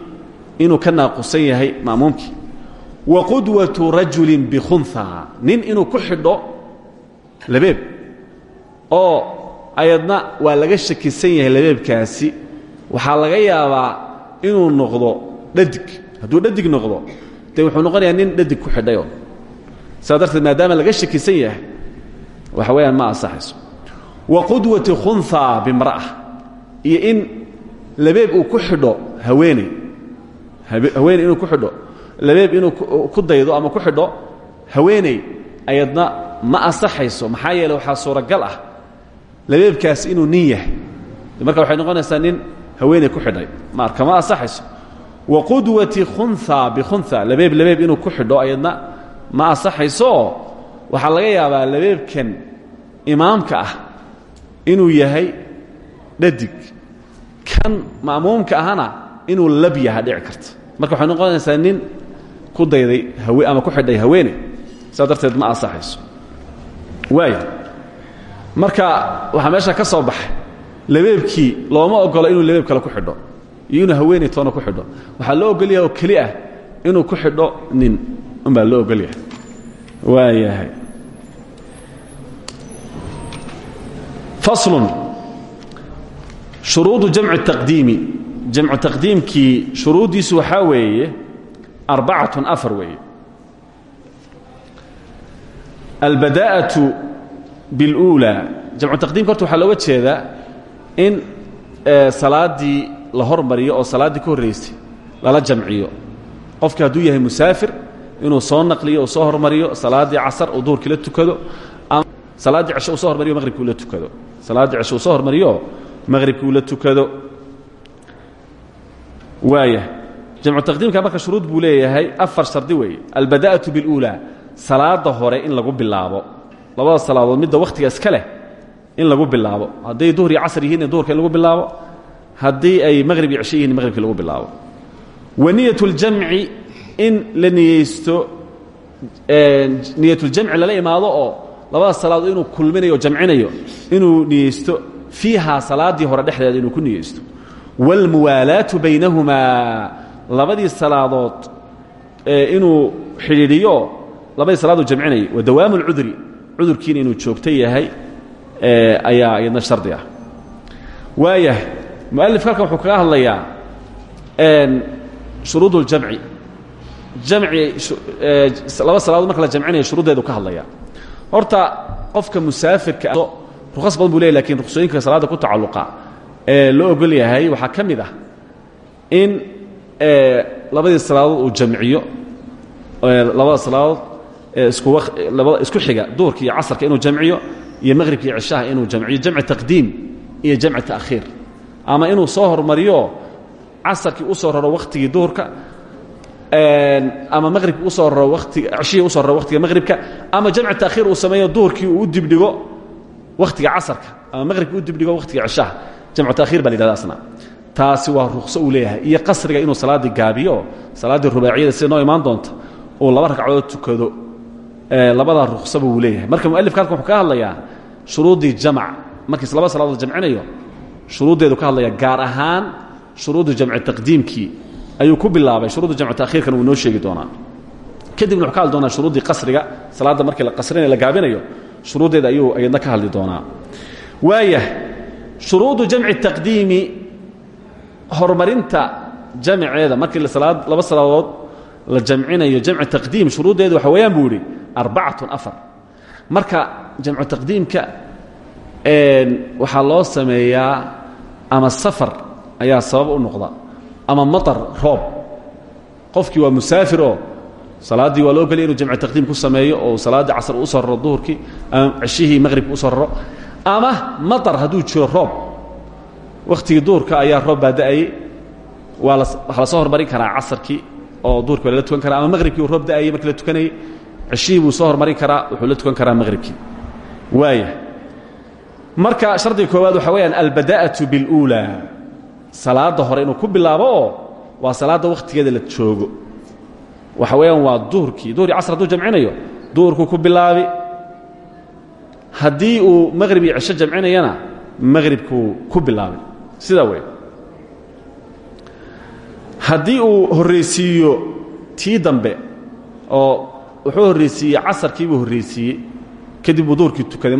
inuu ka naaqusan yahay ma'muumkii wa qudwatu rajulin bikhunha nin inuu ku xidho labeeb oo ayadna waa laga shakisan yahay labeebkaasi. Waxaa laga yaabaa inuu noqdo dhadig. Hadduu dhadig noqdo dee wuxuu noqonayaa nin dhadig ku xidhayoo saa darteed maadaama laga shakisan yahay waxa weeyaan ma ansaxayso. Wa qudwati khunhaa bimra'a iyo in labeeb uu ku xidho haweeney. Haweeney inuu ku xidho. Labeeb inuu ku daydo ama ku xidho haweeney ayadna ma ansaxayso. Maxaa yeele waxaa suuragal ah labeebkaasi inuu nin yahay. Marka waxay noqonaysaa nin haweeney ku xidhay. Marka ma ansaxayso wa qudwati khunha bikhunha labeeb labeeb inuu ku xidho ayadna ma ansaxaysooo waxaa laga yaabaa labeebkan imaamka ah inuu yahay dhadig. Kan ma'muumka ahana inuu lab yaha dhici karta marka waxay noqonaysaa nin ku dayday ama ku xidhay haweeney saas darteed ma ansaxayso. Waaya marka waxaa meesha ka soo baxay labeebkii looma ogola inuu labeeb kale ku xidho iyo inuu haweeney toona ku xidho. Waxaa loo ogol yahay oo keli ah inuu ku xidho nin unbaa loo ogol yahay. Waayahay faslun. Shuruudu jamci taqdiimi. Jamcu taqdiimkii shuruuddiisu waxaa weeye arbacatun afar weeye. Albadaa'atu biاluulaa jamcu taqdiimka horta waxaa looga jeedaa in salaaddii la hormariyo oo salaaddii ka horraysay lala jamciyo. Qofki hadduu yahay musaafir inuu soo naqliyo uu soo hormariyo salaaddii casar uu duhurkii la tukado ama salaaddii cisho uu soo hormariyo maqhribkii uu tukado. Salaaddii cisho uu soo hormariyo maqhribkii uu tukado. Waaya jamcu taqdiimka marka shuruud buu leeyahay afar shardi weeye. Albadaa'atu biاluulaa salaada hore in lagu bilaabo. Labada salaadood midda wakhtiga iska leh in lagu bilaabo. Hadday duhur iyo casr yihiin duhurka in lagu bilaabo haddii ay maqhrib iyo cisho yihin maqhribkii lagu bilaabo wa niyat اljamci in la niyeysto niyatuljamci lala imaado oo labada salaadood inuu kulminayo o jamcinayo inuu niyeysto fiihaa salaaddii hore dhexdeeda inuu ku niyeysto wاlmuwaalaatu baynahumaa labadii salaadood inuu xidhiidhiyo labadii salaaduu jamcinayay wa dawaamu اlcudri cudurkiina inuu joogto yahay ayaa iyadna shardi ah waayahay mualifka halkan wuxuu kaga hadlayaa shuruud اljamci jamci. Laba salaadood marka la jamcinaya shuruuddeedu ka hadlaya horta qofka musaafirka rukhas badan buu ley laakiin ruksooyinka salaadda ku tacalluqa ee loo ogol yahay waxaa ka mid ah in labadii salaadood uu jamciyo labada salaadood isku labada isku xiga duhurka iyo casarka inuu jamciyo iyo maqhribka iyo cishaha inuu jamciyo. Jamci taqdiim iyo jamci ta'khiir ama inuu soo hormariyo casarkii u soo raro wakhtigii duhurka ama maqhribkii u soo raro watiga cishihii u soo raro wakhtiga maqhribka ama jamci ta'khiir uu sameeyo duhurkii uu u dibdhigo wakhtiga casarka ama maqhribkii u dibdhigo wakhtiga cishaha jamcu ta'khiir baa la yidhahda taasi waa rukso uu leeyahay. Iyo qasriga inuu salaaddii gaabiyo salaaddii rubaaciyada sida noo imaan doonta uu laba ragcadood tukado labadaa ruksaba wuu leeyahay. Marka mualifka halkan wuxuu ka hadlayaa shuruuddii jamc markiis laba salaadood jamcinayo shuruuddeedu ka hadlaya gaar ahaan shuruuddu jamci taqdiimkii ayuu ku bilaabay shuruudda jamcu ta'khiirkan wuu inoo sheegi doonaa. Kadibna wuxuu ka hadli doonaa shuruuddii qasriga salaadda markii la qasrinayo la gaabinayo shuruuddeeda ayuu ayadna ka hadli doonaa. Waayah shuruudu jamci taqdiimi horumarinta jamceeda markii laba salaadood la jamcinayo jamcu taqdiim shuruuddeedu waxa weeyaan buu yidhi arbacatun afar. Marka jamcu taqdiimka waxaa loo sameeyaa ama safar ayaa sabab u noqda. Ama maطar roob. Qofkii waa musaafiroo salaaddii waa loo gelya inu jamcu taqdiim ku sameeyo oo salaaddii casr u soo raro duhurkii ama ceshihii maqhribka u soo raro. Ama maطar hadduu jiro roob. Wakhtigii duhurka ayaa roob baa da'ayey waa waxaa la soo hormarin karaa casarkii oo duhurkii waa lala tukan karaa ama maqhribkii uu roob da'ayey markii la tukanayey ceshihii buu soo hormarin karaa wuxuu la tukan karaa maqhribkii waaya marka shardiga koowaad waxaa weyaan albada'atu biاluulaa salaadda hore inuu ku bilaabo waa salaadda wakhtigeeda la joogo. Waxa weeyaan waa duhurkii duhuri casr hadduu jamcinayo duhurku ku bilaabi. Haddii uu maqhrib iyo cisho jamcinayana ku bilaabi. Sidaa weya haddii uu horraysiiyo tii dambe oo wuxuu horraysiiyey casarkiibuu horraysiiyey kadib uu duhurkii tukaday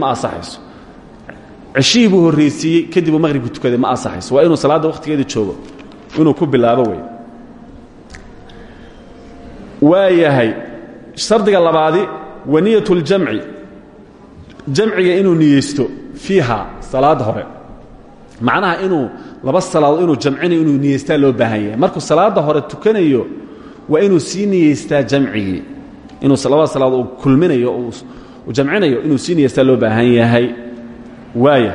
ceshihii buu horraysiiyey kadib uu maqhribkii tukaday ma ansaxayso waa inuu salaadda wakhtigeedii joogo inuu ku bilaabo wey waa yahay shardiga labaadi wa niyat اljamci jamciga inuu niyeysto fiiha salaada hore. Macnaha inuu laba salaadood inuu jamcinayo inuu niyeystaa loo baahan yahay. Markuu salaada hore tukanayo waa inuu sii niyeystaa jamcigii. Inuu labada salaadood uu kulminayo uu jamcinayo inuu sii niyeystaa loo baahan yahay waaya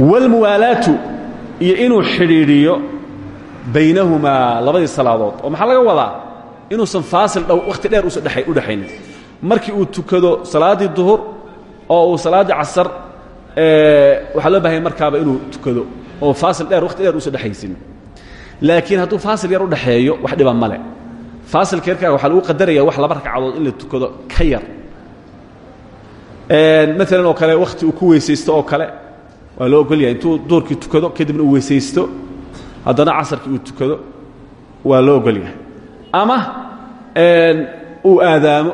wاlmuwaalaatu iyo inuu xidhiidhiyo baynahumaa labadii salaadood oo maxaa laga wadaa? Inuusan faasil dhow wakhti dheer usan u dhexaynin markii uu tukado salaaddii duhur oo uu salaaddii casar waxaa loo bahanya markaaba inuu tukado oo faasil dheer wakhti dheer usan dhexaysin laakiin hadduu faasil yar u dhexeeyo wax dhiba male faasilka yarkaa waxaa lagu qadaraya wax laba ragcadood in la tukado ka yar maalan oo kale wakhti uu ku weysaysto oo kale. Waa loo ogol yahay intuu duurkii tukado kadibna uu weysaysto. Haddana casarkii uu tukado waa loo ogol yahay ama uu aadaamo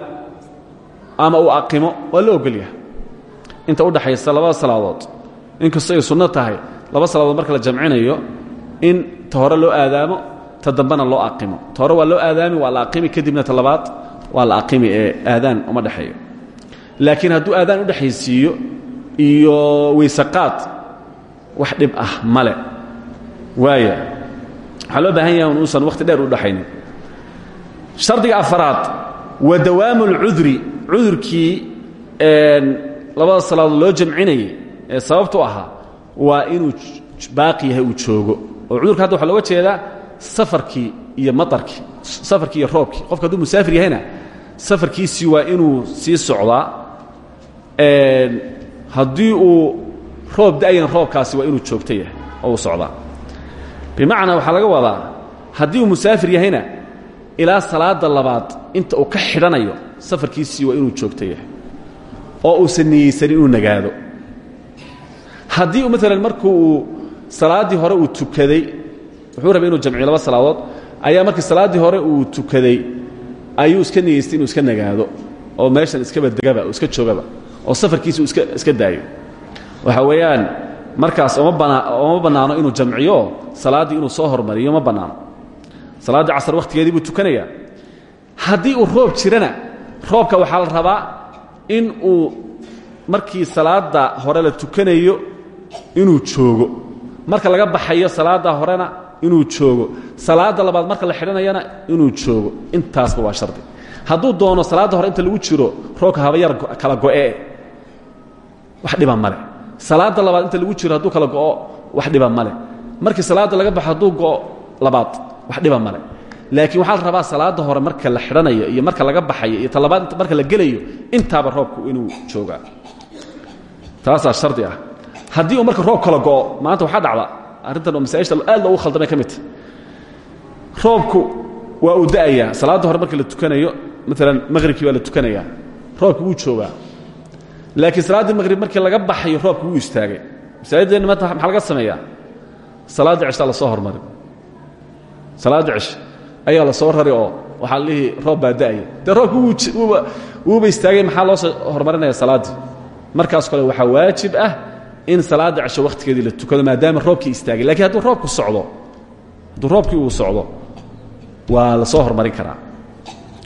ama uu aqimo waa loo ogol yahay inta u dhaxaysa labada salaadood. Inkastoo ay sunno tahay laba salaadood marka la jamcinayo in ta hore loo aadaamo ta dambena loo aqimo. Ta hore waa loo aadaami waa la aqimi kadibna ta labaad waa la aqimi ee aadaan uma dhexeeyo laakiin hadduu aadaan u dhexaysiiyo iyo weysaqaad wax dhib ah male waaya waxaa loo baahan yahay unuusan wakhti dheer u dhaxaynin. Shardiga afaraad wa dawaamu اlcudri cudurkii labada salaadood loo jamcinayay ee sababtu ahaa waa inuu baaqi yahay uu joogo. Oo cudurka hadda waxaa looga jeedaa safarkii iyo maarkii safarkii iyo roobkii. Qofka hadduu musaafir yahayna safarkiisii waa inuu sii socdaa haddii uu roob da'yan roobkaasi waa inuu joogto yahay oo uu socdaa. Bimacnaa waxaa laga wadaa haddii uu musaafir yahayna ilaa salaada labaad inta uu ka xidhanayo safarkiisii waa inuu joogto yahay. Oo uusan niyeysanin inuu nagaado. Haddii maalan markuu uu salaaddii hore uu tukaday wuxuu rabay inuu jamciyo laba salaadood ayaa markii salaaddii hore uu tukaday ayuu iska niyeystay inuu iska nagaado. Oo meeshan iskaba degaba oo iska joogaba oo safarkiisa uu iska daayo. Waxa weeyaan markaas oma banaa oma bannaano inuu jamciyo salaaddii inuu soo hormariyo ma bannaano salaaddii casar wakhtigeedii buu tukanayaa haddii uu roob jirana roobka waxaa la rabaa in uu markii salaadda hore la tukanayo inuu joogo. Marka laga baxayo salaadda horena inuu joogo. Salaadda labaad marka la xidhanayana inuu joogo. Intaasba waa shardi. Hadduu doono salaadda hore inta lagu jiro roobka habayar kala go'ee wax dhiba male salaadda labaad inta lagu jiro hadduu kala go'o wax dhiba male markii salaadda laga baxo hadduu go'o labaad wax dhiba male laakiin waxaa la rabaa salaadda hore marka la xidhanayo iyo marka laga baxayo iyo talabaad marka la gelayo intaaba roobku inuu joogaa. Taasaa shardi ah. Haddii uu marka roob kala go'o maanta waxaa dhacda arrintan oo masaa'ishta aad loogu khaldamay ka midta roobku waa uu da'ayaa. Salaadda hore marka la tukanayo maalan maqhribkii baa la tukanayaa. Roobku wuu joogaa laakiin salaaddii maqhrib markii laga baxayo roobku wuu istaagay. Masaajideenna maanta maxaa laga sameeyaa? Salaaddii ceshaa la soo hormarin. Salaadda cesh ayaa la soo rari oo waxaa la dhihi roob baa da'aya. Dee roobku wuuba istaagay maxaa loo soo hormarinaya salaaddii markaas kale waxaa waajib ah in salaadda cesho wakhtigeedii la tukado maadaama roobkii istaagay. Lakiin hadduu roobku socdo hadduu roobkii uu socdo waa la soo hormarin karaa.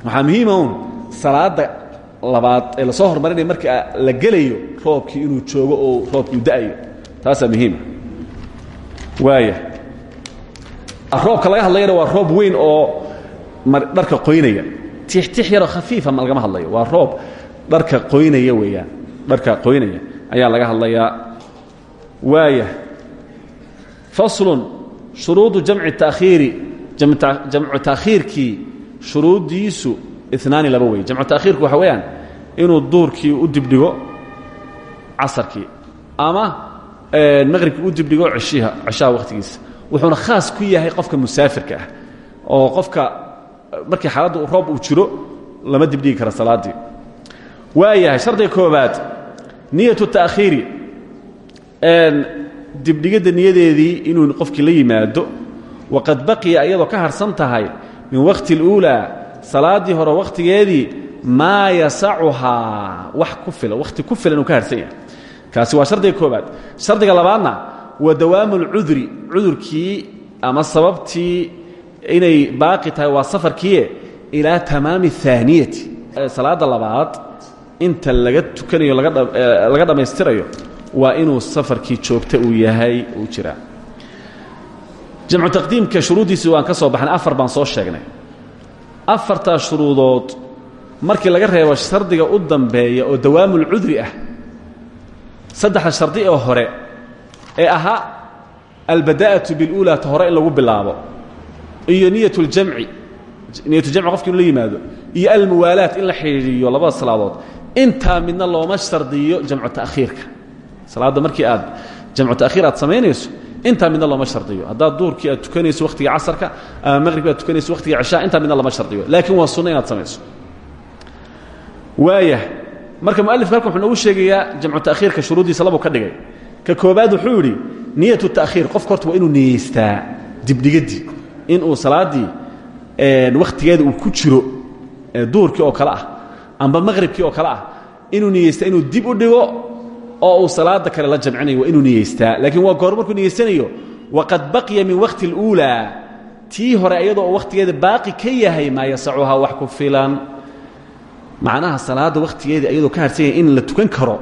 Waxaa muhiima un salaadda labaad ee la soo hormarinaya marka la gelayo roobkii inuu joogo oo roobkii da'ayo. Taasaa muhiima waaya roobka laga hadlayana waa roob weyn oo dharka qoynaya. Tixtix yaroo khafiifa ma lagama hadlayo. Waa roob dharka qoynaya weeyaan. Dharka qoynaya ayaa laga hadlayaa waaya faslun shuruudu jamci taakhiiri jamcu taakhiirkii shuruuddiisu inaani laba wey jamcu taakhiirku waxa weeyaan inuu duurkii u dibdhigo casarkii ama maqhribkii u dibdhigo eshiha ceshaha wakhtigiisa wuxuuna khaas ku yahay qofka musaafirka ah oo qofka markii xaaladda roob uu jiro lama dibdhigi kara salaaddii waa yahay koobaad niyatu taakhiiri dibdhigidda niyadeedii inuu qofkii la yimaado waqad baqiya iyadoo ka harsan min wakhti اluulaa salaaddii hore wakhtigeedii maa yasacuhaa wax ku filan wakhti ku filan uu ka harsan yahay. Kaasi waa shardiga koobaad shardiga labaadna wa dawaamu اlcudri cudurkii ama sababtii inay baaqi tahay waa safarkiie ilaa tamaami اhaaniyati salaadda labaad inta laga tukanayo laga dhammaystirayo waa inuu safarkii joogta uu yahay uu jiraa jamcu taqdiimka shuruuddiisii waan ka soo baxnay afar baan soo sheegnay afartaa shuruudood markii laga reebo shardiga u dambeeya oo dawaamulcudri ah saddexda shardi ee hore ee ahaa albadaa'atu biاluulaa ta hore in lagu bilaabo iyo niyat اljamci niyatujamci qofki inu la yimaado iyo almuwaalaat in la xidhiiriyo labada salaadood. Intaa midna looma shardiyo jamcu ta'khiirka. Salaadda markii aad jamcu ta'khiir samaynayso intaa midna looma shardiyo. Haddaad duurkii aad tukanayso wakhtiga casarka ama maqhribki aad tukanayso wakhtiga cishaa intaa midna lama shardiyo. Laakiin waa sunno inaad samayso. Waaya marka mualifka halkan wuxuu noogu sheegayaa jamcu ta'khiirka shuruuddiisa labuu ka dhigay. Ka koobaad wuxuu yidhi niyatu ta'khiir qofka horta waa inuu niyeystaa dibdhigaddii inuu salaaddii wakhtigeeda uu ku jiro duurkii oo kale ah amba maqhribkii oo kale ah inuu niyeystaa inuu dib u dhigo oo uu salaada kale la jamcinayo waa inuu niyeystaa laakiin waa goor markuu niyeysanayo waqad baqiya min waqti اluulaa tii hore iyadoo wakhtigeeda baaqi ka yahay maa yasacuhaa wax ku filan. Macnaha salaadda wakhtigeedii iyadoo ka harsan yahay in la tukan karo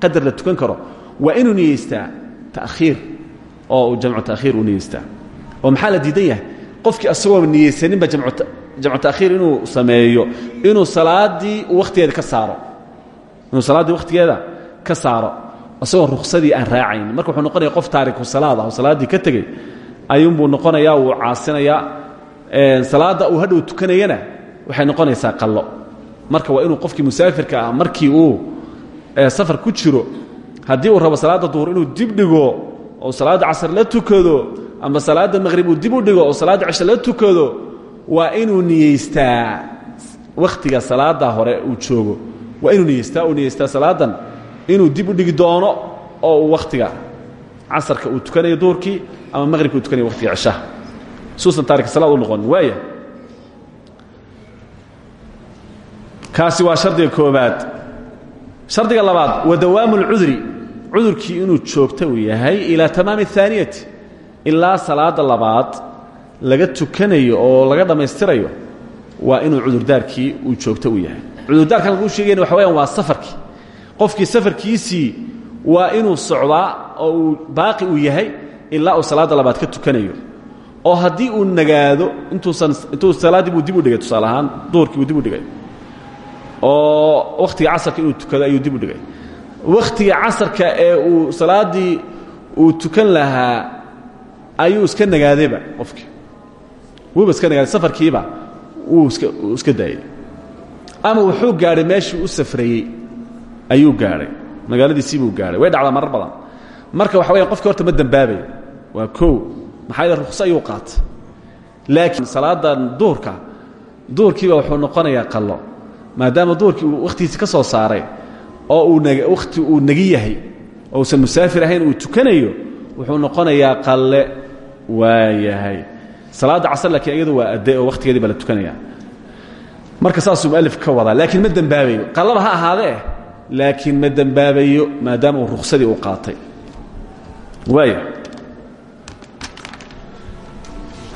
qadar la tukan karo waa inuu niyeystaa ta'khiir oo uu jamcu ta'khiir uu niyeystaa oo maxaa la diidan yahay? Qofkii asagoo niyeysaninba jamcu ta'khiir inuu sameeyo inuu salaaddii wakhtigeeda ka saaro. Inuu salaaddii wakhtigeeda ka saaro isagoo ruksadii aan raacayn marka wuxuu noqonaya qof taariku salaad ah oo salaaddii ka tegey ayuunbuu noqonayaa wuu caasinayaa salaadda uu hadhow tukanayana waxay noqonaysaa qallo. Marka waa inuu qofkii musaafirka ah markii uu safar ku jiro haddii uu rabo salaadda duhur inuu dib dhigo oo salaadda casar la tukado ama salaadda maqhrib uu dib u dhigo oo salaadda cishe la tukado waa inuu niyeystaa wakhtiga salaadda hore uu joogo. Waa inuu niyeystaa uu niyeystaa salaadan inuu dib u dhigi doono oo uu wakhtiga casarka uu tukanayo duhurkii ama maqhribka uu tukanayo wakhtiga cishaha suusan taarika salaad u noqon waaya kaasi waa shardiga koobaad shardiga labaad wa dawaamu اlcudri cudurkii inuu joogto uu yahay ilaa tamaami الثaaniyati ilaa salaada labaad laga tukanayo oo laga dhammaystirayo waa inuu cudurdaarkii uu joogto u yahay cudurdaarkan laguu sheegayna waxa weyaan waa safarkii qofkii safarkiisii waa inuu socdaa oo baaqi uu yahay ilaa uu salaadda labaad ka tukanayo. Oo haddii uu nagaado intuusan intuu salaaddii buu dib u dhigay tusaale ahaan buu dib u dhigay. Oo wakhtiga casarka inuu tukado ayuu dib u dhigay. Wakhtiga casarka ee uu salaaddii uu tukan lahaa ayuu iska nagaadayba qofkii wuuba iska nagaaday safarkiiba wuu iska uu iska daayey ama wuxuu gaadhay meeshii u safrayey ayuu gaadhay magaaladiisii buu gaadhay way dhacdaa marar badan. Marka waxa weya qofkii horta ma dembaabayo waa kow. Maxaa yaele rukso ayuu qaatay. Laakiin salaadan duhurka duhurkiiba wuxuu noqonayaa qallo. Maadaama duhurkii uu wakhtigiisi ka soo saaray oo uu wakhti uu negi yahay oo uusan musaafir ahayn uu tukanayo wuxuu noqonayaa qalle. Waa yahay. Salaadda casar laakiin iyadu waa adde oo wakhtigeedii baa la tukanaya marka saasuu mualif ka wadaa. Laakiin ma dembaabayo qallaba ha ahaadee laakiin ma dembaabayo maadaama uu ruksadii u qaatay. Waaya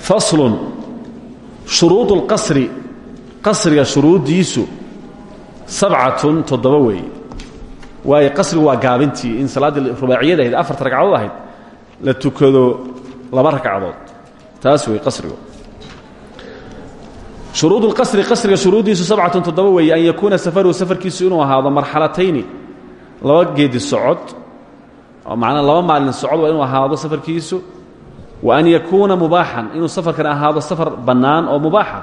faslun shuruud اlqasri qasriga shuruuddiisu sabcatun toddoba weeye waayo qasrigu waa gaabintii. In salaaddii rubaaciyada ahayd afarta ragcadood ahayd la tukado laba ragcadood. Taas wey qasrigu shuruud اlqasri qasriga shuruuddiisu sabcatun toddoba weeye an yakuuna safaruhu safarkiisu inuu ahaado marxalatayni laba geedi socod oo macnaa laba maalin socod waa inuu ahaado safarkiisu wa an yakuuna mubaaxan inuu safarkan ahaado safar bannaan oo mubaaxa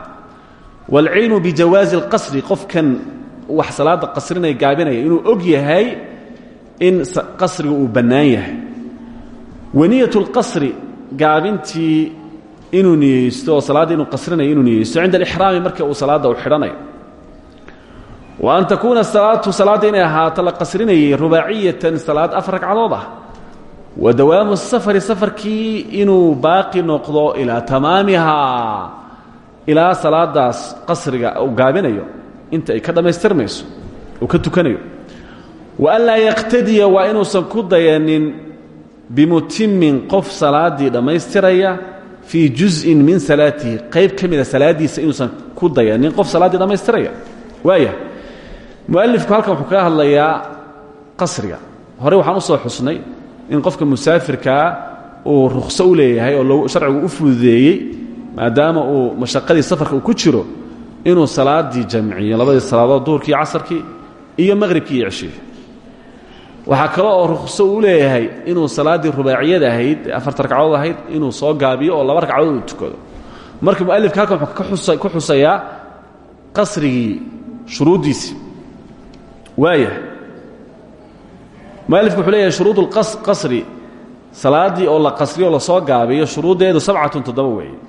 wاlcilmu bijawaazi اlqasri qofkan wax salaada qasrinaya gaabinaya inuu og yahay in qasrigu uu bannaan yahay waniyat اlqasri gaabintii inuu niyeysto oo inuu qasrinayo inuu niyeysto cinda alixraami marka uu salaadda u xidhanayo wa an takuuna salaatu salaadda inay la qasrinayay rubaaciyatan salaad afar ragcadood ah. Wa dawaamu safari safarkii inuu baaqi noqdo ilaa tamaamihaa ilaa salaadaas qasriga uu gaabinayo. Inta ay ka dhammaystirmayso uu ka tukanayo. Wa an yaqtadiya waa inuusan ku dayanin bimutimin qof salaaddii fii juz'in min salaatihi qayb ka mida salaaddiisa inuusan ku dayanin. Qof salaaddii dhammaystiraya. Waaya mu'alifku halkan wuxuu kaga hadlayaa qasriga. Hore waxaan u soo xusnay in qofka musaafirkaa uu rukhso u leeyahay oo sharcigu u fududeeyey maadaama uu mashaqadii safarka uu ku jiro inuu salaaddii jamciyo labadii salaadood duhurkii casarkii iyo maqhribkii iyo ceshii waxaa kale oo rukhso uu leeyahay inuu salaaddii rubaaciyada ahayd afarta ragcadood ahayd inuu soo gaabiyo oo laba ragcadood uu tukado marka mu'alifka halkan wuxuu ku xusayaa qasrigii shuruuddiisii waayahay. Mualifku wuxuu leeyahay shuruud اlqasri salaaddii oo la qasriyo o la soo gaabiyo shuruuddeedu sabcatun toddoba weeye.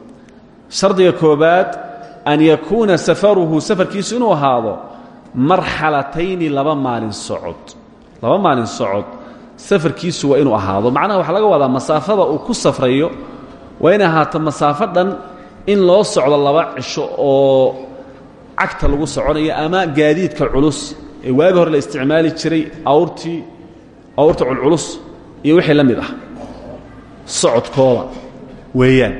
Shardiga koobaad an yakuuna safaruhu safarkiisu inuu ahaado marxalatayni laba maalin socod laba maalin socod safarkiisu waa inuu ahaado. Macnaha waxaa laga wadaa masaafada uu ku safrayo waa inay ahaato masaafo in loo socdo laba cisho oo cagta lagu soconayo ama gaadiidka culus. Ee waagi hore la isticmaali jiray awrtii awrta culculus iyo wixii la mid ah. Socodkooda weeyaan.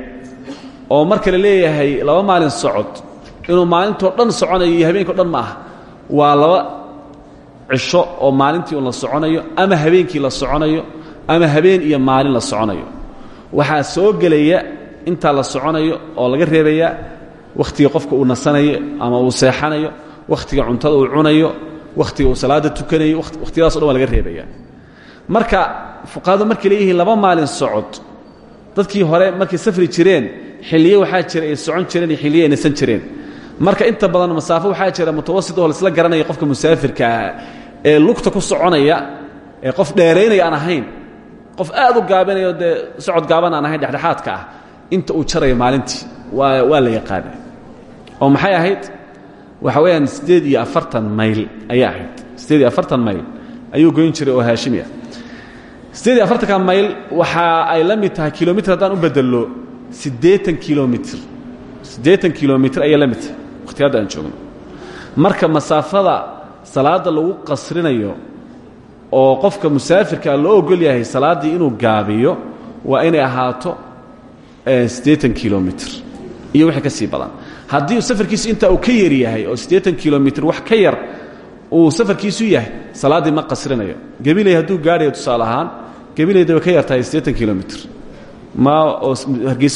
Oo marka la leeyahay laba maalin socod inuu maalintoo dhan soconayo iyo habeenkao dhan ma ah waa laba cisho oo maalintii la soconayo ama habeenkii la soconayo ama habeen iyo maalin la soconayo. Waxaa soo gelaya intaa la soconayo oo laga reebayaa wakhtiga qofka uu nasanayo ama uu seexanayo wakhtiga cuntada uu cunayo wakhtiga uu salaada tukanayo wakhtiyadaas o dhan laga reebaya. Marka fuqahadu markay leeyihiin laba maalin socod dadkii hore markay safri jireen xilliye waxaa jira socon jireen xilliye nasan jireen. Marka inta badan masaafo waxaa jira mutawasit oo laisla garanaya qofka musaafirka ah ee lugta ku soconaya ee qof dheeraynaya aan ahayn qof aad u gaabinayo dee socod gaaban aan ahayn dhexdhexaadka ah inta uu jarayo maalintii waa waa la yaqaana oo maxay ahayd? waxa weeyaan siddeed iyo afartan mayl ayay ahayd. siddeed iyo afartan mayl ayuu goyn jiray oo haashimi ah siddeed iyo afartanka mayl waxa ay la mid tahay kilomitr haddaan u bedello siddeetan kilomitr. siddeetan kilomitr ayay la mid tahay. wakhtiyadda aan joogno. marka masaafada salaadda lagu qasrinayo oo qofka musaafirkaa loo ogol yahay salaaddii inuu gaabiyo waa inay ahaato siddeetan kilomitr. Iyo wixii ka sii badan. Haddii safarkiisu intaa uu ka yar yahay oo siddeetan kilomitr wax ka yar uu safarkiisu yahay salaaddii ma qasrinayo. Gebiley hadduu gaadhayo tusaale ahaan ka yar tahay siddeetan kilomitr. Ma oo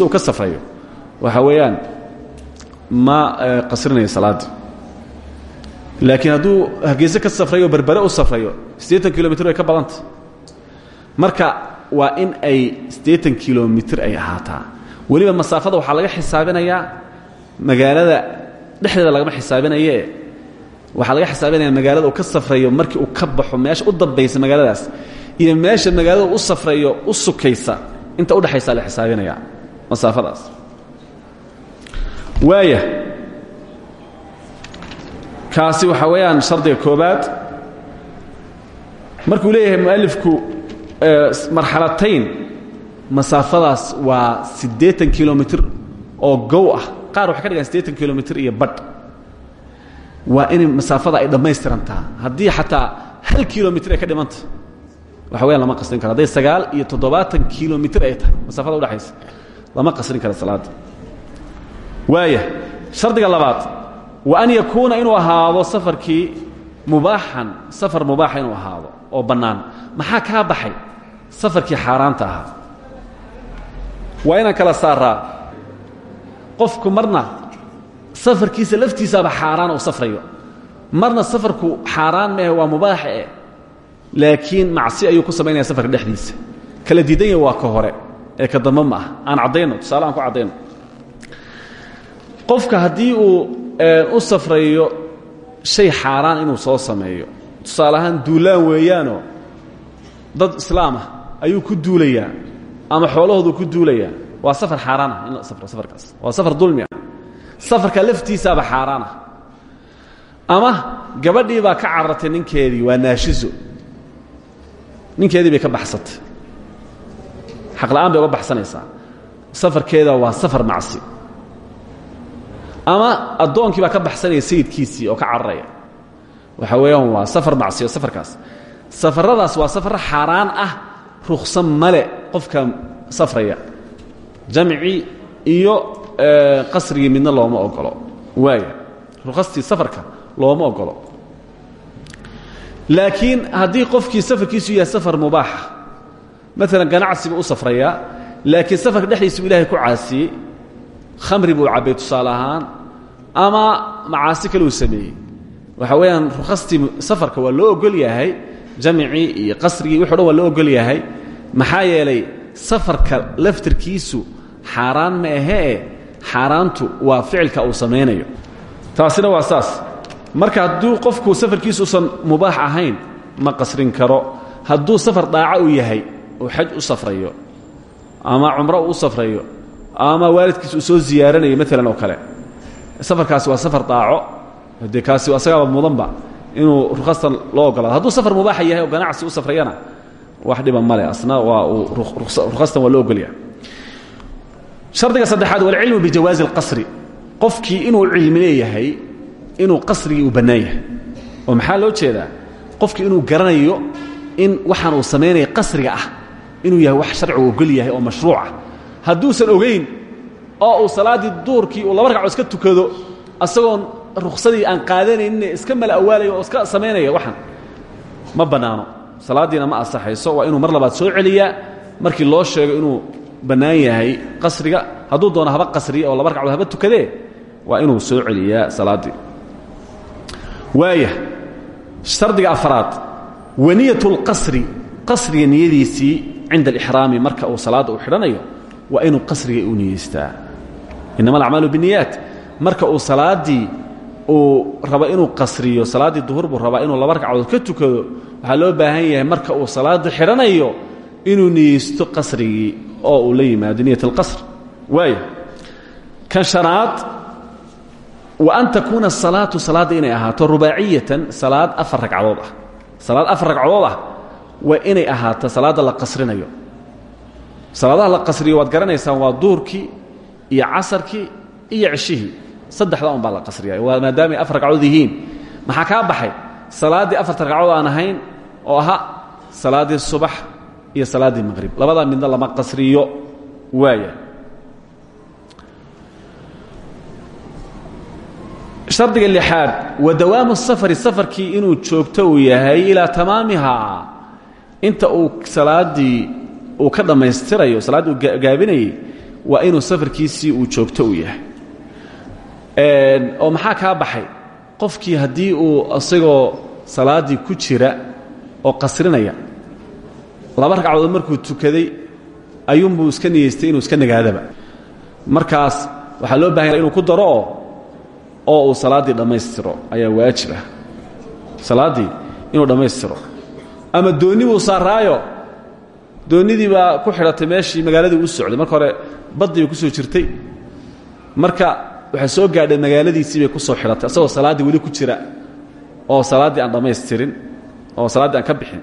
uu ka safrayo. Waxa weeyaan ma qasrinayo salaaddii laakiin hadduu hargeyse ka safrayo o berbere u safrayo siddeetan kilomitr way ka badantah marka waa in ay siddeetan kilomitr ay ahaataa. Weliba masaafada waxaa laga xisaabinayaa magaalada dhexdeeda lagama xisaabinaye waxaa laga xisaabinaya magaalada uu ka safrayo markii uu ka baxo meesha u dambaysa magaaladaas iyo meesha magaalada u safrayo u sukaysa. Inta udhexaysaa la xisaabinaya masaafadaas. Waaya kaasi waxaa weeyaan shardiga koobaad markuu leeyahay mualifku marxalatayn masaafadaas waa siddeetan kilomitr oo gow ah. Qaar waxay ka dhigaan siddeetan kilomitr iyo badh. Waa inay masaafada ay dhammaystirantaa. Haddii xataa hal kilomitr ay ka dhimanta. Waxa weyaan lama qasrin karo. Hadday sagaal iyo toddobaatan kilomitr ay tahay masaafada udhexaysa lama qasrin karo salaadda. Waaya shardiga labaad wa an yakuuna inuu ahaado safarkii mubaaxan safar mubaaxa inuu ahaado oo bannaan. Maxaa kaa baxay? Safarkii xaaraanta ahaa. Waa inaan kala saaraa. Qofku marna safarkiisa laftiisaaba xaaraan uu safrayo. Marna safarku xaaraan mehe waa mubaax eh laakiin macsi ayuu ku samaynaya safarka dhexdiisa. Kala diidan yahi waa ka hore ee ka dambe ma ah aan caddayno tusaale aan ku caddayno. Qofka haddii uu u safrayo shay xaaraan inuu soo sameeyo. Tusaale ahaan duulaan weeyaanoo dad islaam ah ayuu ku duulayaa ama xoolahoodu ku duulayaa waa safar xaaraanah in la safro safarkaas. Waa safar dulmi ah. Safarka laftiisaaba xaaraan ah. Ama gabadhii baa ka carartay ninkeedii waa naashiso ninkeedii bay ka baxsatay. Xaqla'aan bay uga baxsanaysaa. Safarkeeda waa safar macsi ama addoonkii baa ka baxsanaya sayidkiisii oo ka cararaya. Waxa weeyaan waa safar macsiyo safarkaas. Safaradaas waa safar xaaraan ah rukso male qofka safraya. Jamcii iyo qasrigii midna looma ogolo waaya rukhastii safarka looma ogolo laakiin haddii qofkii safarkiisu yahay safar mubaaxa maalan ganacsi buu u safrayaa laakiin safarka dhexdiisa buu ilahay ku caasiyey khamri buu cabbay tusaale ahaan ama macaasi kale uu sameeyey. Waxa weeyaan rukhastii safarka waa loo ogol yahay jamcii iyo qasrigii wuxo dhan waa loo ogol yahay. Maxaa yeelay safarka laftirkiisu xaaraan ma ahee xaaraantu waa ficilka uu samaynayo taasina waa saas. Marka hadduu qofku safarkiisu usan mubaax ahayn ma qasrin karo. Hadduu safar daaco uu yahay uu xaj u safrayo ama cumro u safrayo ama waalidkiis uu soo ziyaaranayo maalan oo kale. Safarkaasi waa safar daaco. Dee kaasi asagaaba mudanba inuu rukhastan loo ogolaado hadduu safar mubaaxa yahay oo ganacsi u safrayana wax dhiba male asna waa uu rukhastan waa loo ogolyahay. Shardiga saddexaad walcilmu bijawaazi اlqasri qofkii inuu cilmi leeyahay inuu qasrigii uu bannaan yahay. Oo maxaa loo jeedaa? Qofkii inuu garanayo in waxaan uu samaynaya qasriga ah inuu yahay wax sharcigu ogol yahay oo mashruucah hadduusan ogayn oo uu salaaddii duurkii uu laba ragcoo iska tukado asagoon rukhsadii aan qaadanayninee iska mala awaalayo iska samaynaya waxan ma bannaano. Salaaddiina ma asaxayso waa inuu mar labaad soo celiyaa. Markii loo sheego inuu bannaan yahay qasriga hadduu doono haba qasriya oo laba ragcood haba tukadee waa inuu soo celiyaa salaaddii waaya. Shardiga afraad waniyat اlqasri qasriga niyadiisii cinda alixraami marka uu salaadda uu xidhanayo waa inuu qasriga u niyeystaa inama alacmaalu biniyaat marka uu salaaddii uu rabo inuu qasriyo salaaddii duhur buu rabaa inuu laba ragcadood ka tukado waxaa loo baahan yahay marka uu salaadda xidhanayo inuu niyeysto qasrigii oo uu la yimaado niyat alqasr. Waaya kan shanaad wa an takuuna asalaatu salaadda inay ahaato rubaaciyatan salaad afar ragcadood ah. Salaad afar ragcadood ah waa inay ahaato salaadda la qasrinayo salaadaha la qasriyo waad garanaysaan waa duurkii iyo casarkii iyo ceshihii. Saddexda un baa la qasriya waa maadaamay afar ragcadood yihiin. Maxaa kaa baxay? Salaaddii afarta ragcadood aan ahayn oo aha salaaddii subax iyo salaaddii maqhrib labadaa midna lama qasriyo waaya shardiga lixaad wa dawaamu safari safarkii inuu joogto uu yahay ilaa tamaamihaa. Inta uu salaaddii uu ka dhammaystirayo salaaddii uu gaabinayey waa inuu safarkiisii uu joogto u yahay. Oo maxaa kaa baxay? Qofkii haddii uu isagoo salaaddii ku jira oo qasrinaya laba ragcadood markuu tukaday ayuunbuu iska niyeystay inuu iska nagaadaba. Markaas waxaa loo baahan inuu ku daro oo oo uu salaaddii dhammaystiro ayaa waajib ah. Salaaddii inuu dhammaystiro. Ama doonni buu saaraayo doonnidii baa ku xidhatay meeshii magaaladii u socday. Marka hore baddii bay ku soo jirtay. Marka waxay soo gaadhay magaaladiisii bay ku soo xidhatay asagoo salaaddii weli ku jira oo salaaddii aan dhammaystirin oo salaaddii aan ka bixin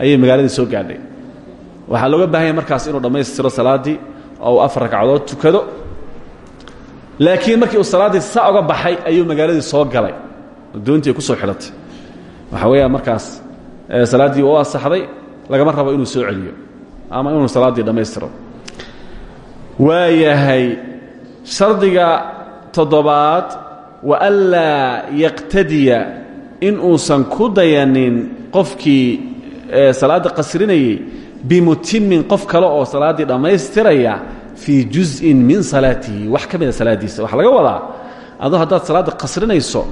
ayay magaaladii soo gaadhay. Waxaa looga baahan yahay markaas inuu dhammaystiro salaaddii oo uu afar ragcadood tukado. Laakiin markii uu salaaddii saa oga baxay ayuu magaaladii soo galay. Oo doontii ay ku soo xidhatay waxaa weeyaan markaas salaaddii u asaxday lagama rabo inuu soo celiyo ama inuu salaaddii dhammaystiro. Waayahay shardiga toddobaad wa anlaa yaqtadiya in uusan ku dayanin qofkii salaadda qasrinayey bimutimin qof kale oo salaaddii dhammaystiraya fii juz'in min salaatihi. Wax ka mida salaaddiisa. Waxaa laga wadaa adoo haddaad salaadda qasrinayso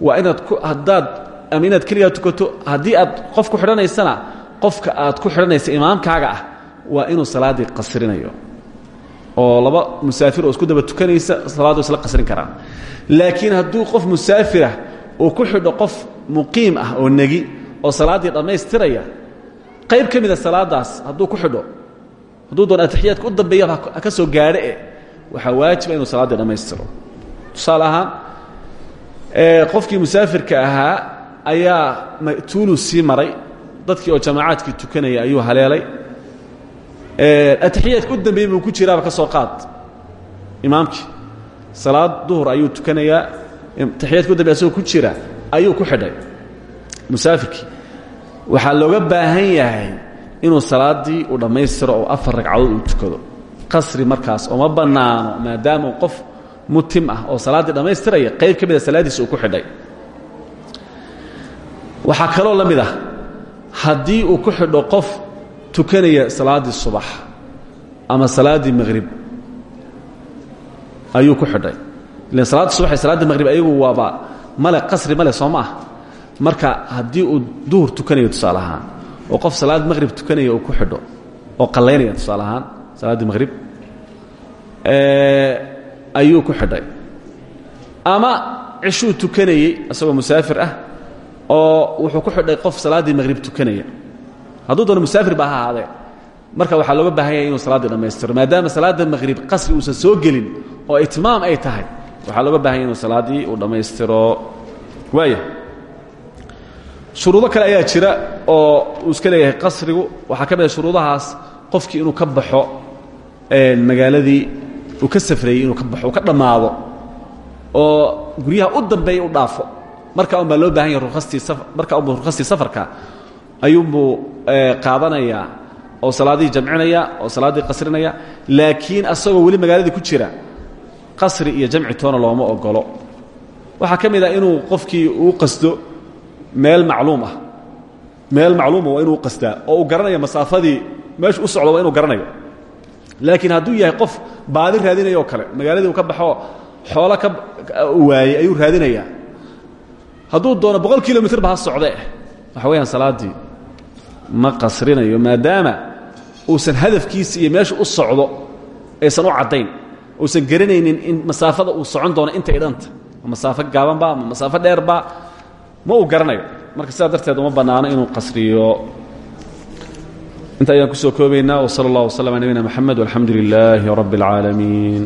waa inaad ku haddaad ama inaad keligaa tukato haddii aad qof ku xidhanaysana qofka aad ku xidhanaysa imaamkaaga ah waa inuu salaaddii qasrinayo oo laba musaafir oo isku daba tukanaysa salaaddu isla qasrin karaan. Laakiin hadduu qof musaafirah uu ku xidho qof muqiim ah oo negi oo salaaddii dhammaystiraya qayb ka mida salaaddaas hadduu ku xidho hadduu doon atixiyaadka u dambeeya ha ka soo gaadho eh waxaa waajiba inuu salaaddii dhammaystiro. Tusaale ahaan qofkii musaafirka ahaa ayaa tuulu sii maray dadkii oo jamaacaadkii tukanaya ayuu haleelay. Atixiyaadka u dambeeyey buu ku jiraaba ka soo qaad. Imaamkii salaad duhur ayuu tukanayaa taxiyaadka u dambey asagoo ku jira ayuu ku xidhay. Musaafirkii waxaa looga baahan yahay inuu salaaddii uu dhammaystiro oo afar ragcadood uu tukado. Qasri markaas ooma bannaano maadaama qof mutim ah oo salaaddii dhammaystiraya qayb ka mida salaaddiisa uu ku xidhay. Waxaa kaloo la mid ah haddii uu ku xidho qof tukanaya salaaddii subax ama salaaddii maqhrib ayuu ku xidhay. Ilan salaadda subax iyo salaaddii maqhrib ayagu waaba male qasri male soo ma ah. Marka haddii uu duhur tukanayo tusaale ahaan oo qof salaad maqhrib tukanaya uu ku xidho oo qallaynaya tusaale ahaan salaaddii maqhrib ayuu ku xidhay. Ama cishuu tukanayey isagoo musaafir ah oo wuxuu ku xidhay qof salaaddii maqhrib tukanaya. Hadduu doono musaafir ba ha ahaadee. Marka waxaa looga baahan yahay inuu salaaddii dhammaystiro maadaama salaadda maqhrib qasri uusan soo gelin oo itmaam ay tahay waxaa looga baahan yahy inuu salaaddii uu dhammaystiro. Waaya shuruudo kale ayaa jira oo uu iska leeyahay qasrigu. Waxaa ka mid a shuruudahaas qofkii inuu ka baxo magaaladii uu ka safreeyey inuu ka baxo uu ka dhammaado oo guryaha u dambeeya u dhaafo markaa un baa loo baahan yahay rukhastii markaa unbu rukhastii safarka ayuunbuu qaadanayaa oo salaaddii jamcinaya oo salaaddii qasrinaya laakiin asagoo weli magaaladii ku jira qasri iyo jamci toona looma ogolo waxaa ka mid ah inuu qofkii uu qasdo meel macluum ah. Meel macluuma waa inuu qasdaa oo uu garanayo masaafadii meeshu u socdo waa inuu garanayo. Laakiin hadduu yahay qof baadi raadinaya oo kale magaaladii uu ka baxo xoolo ka waayey ayuu raadinayaa hadduu doono boqol kilomitr ba ha socdee waxa weeyaan salaaddii ma qasrinayo maadaama uusan hadafkiisa iyo meeshu u socdo aysan u caddayn uusan garanaynin in masaafada uu socon doono intay dhanta ma masaafo gaabanba ma masaafo dheerba ma uu garanayo. Marka sidaa darteed uma bannaano inuu qasriyo. Inta ayaan ku soo koobaynaa wsala allah wslam ala nabina mxamed walxamdu lilaahi rabb اlcaalamiin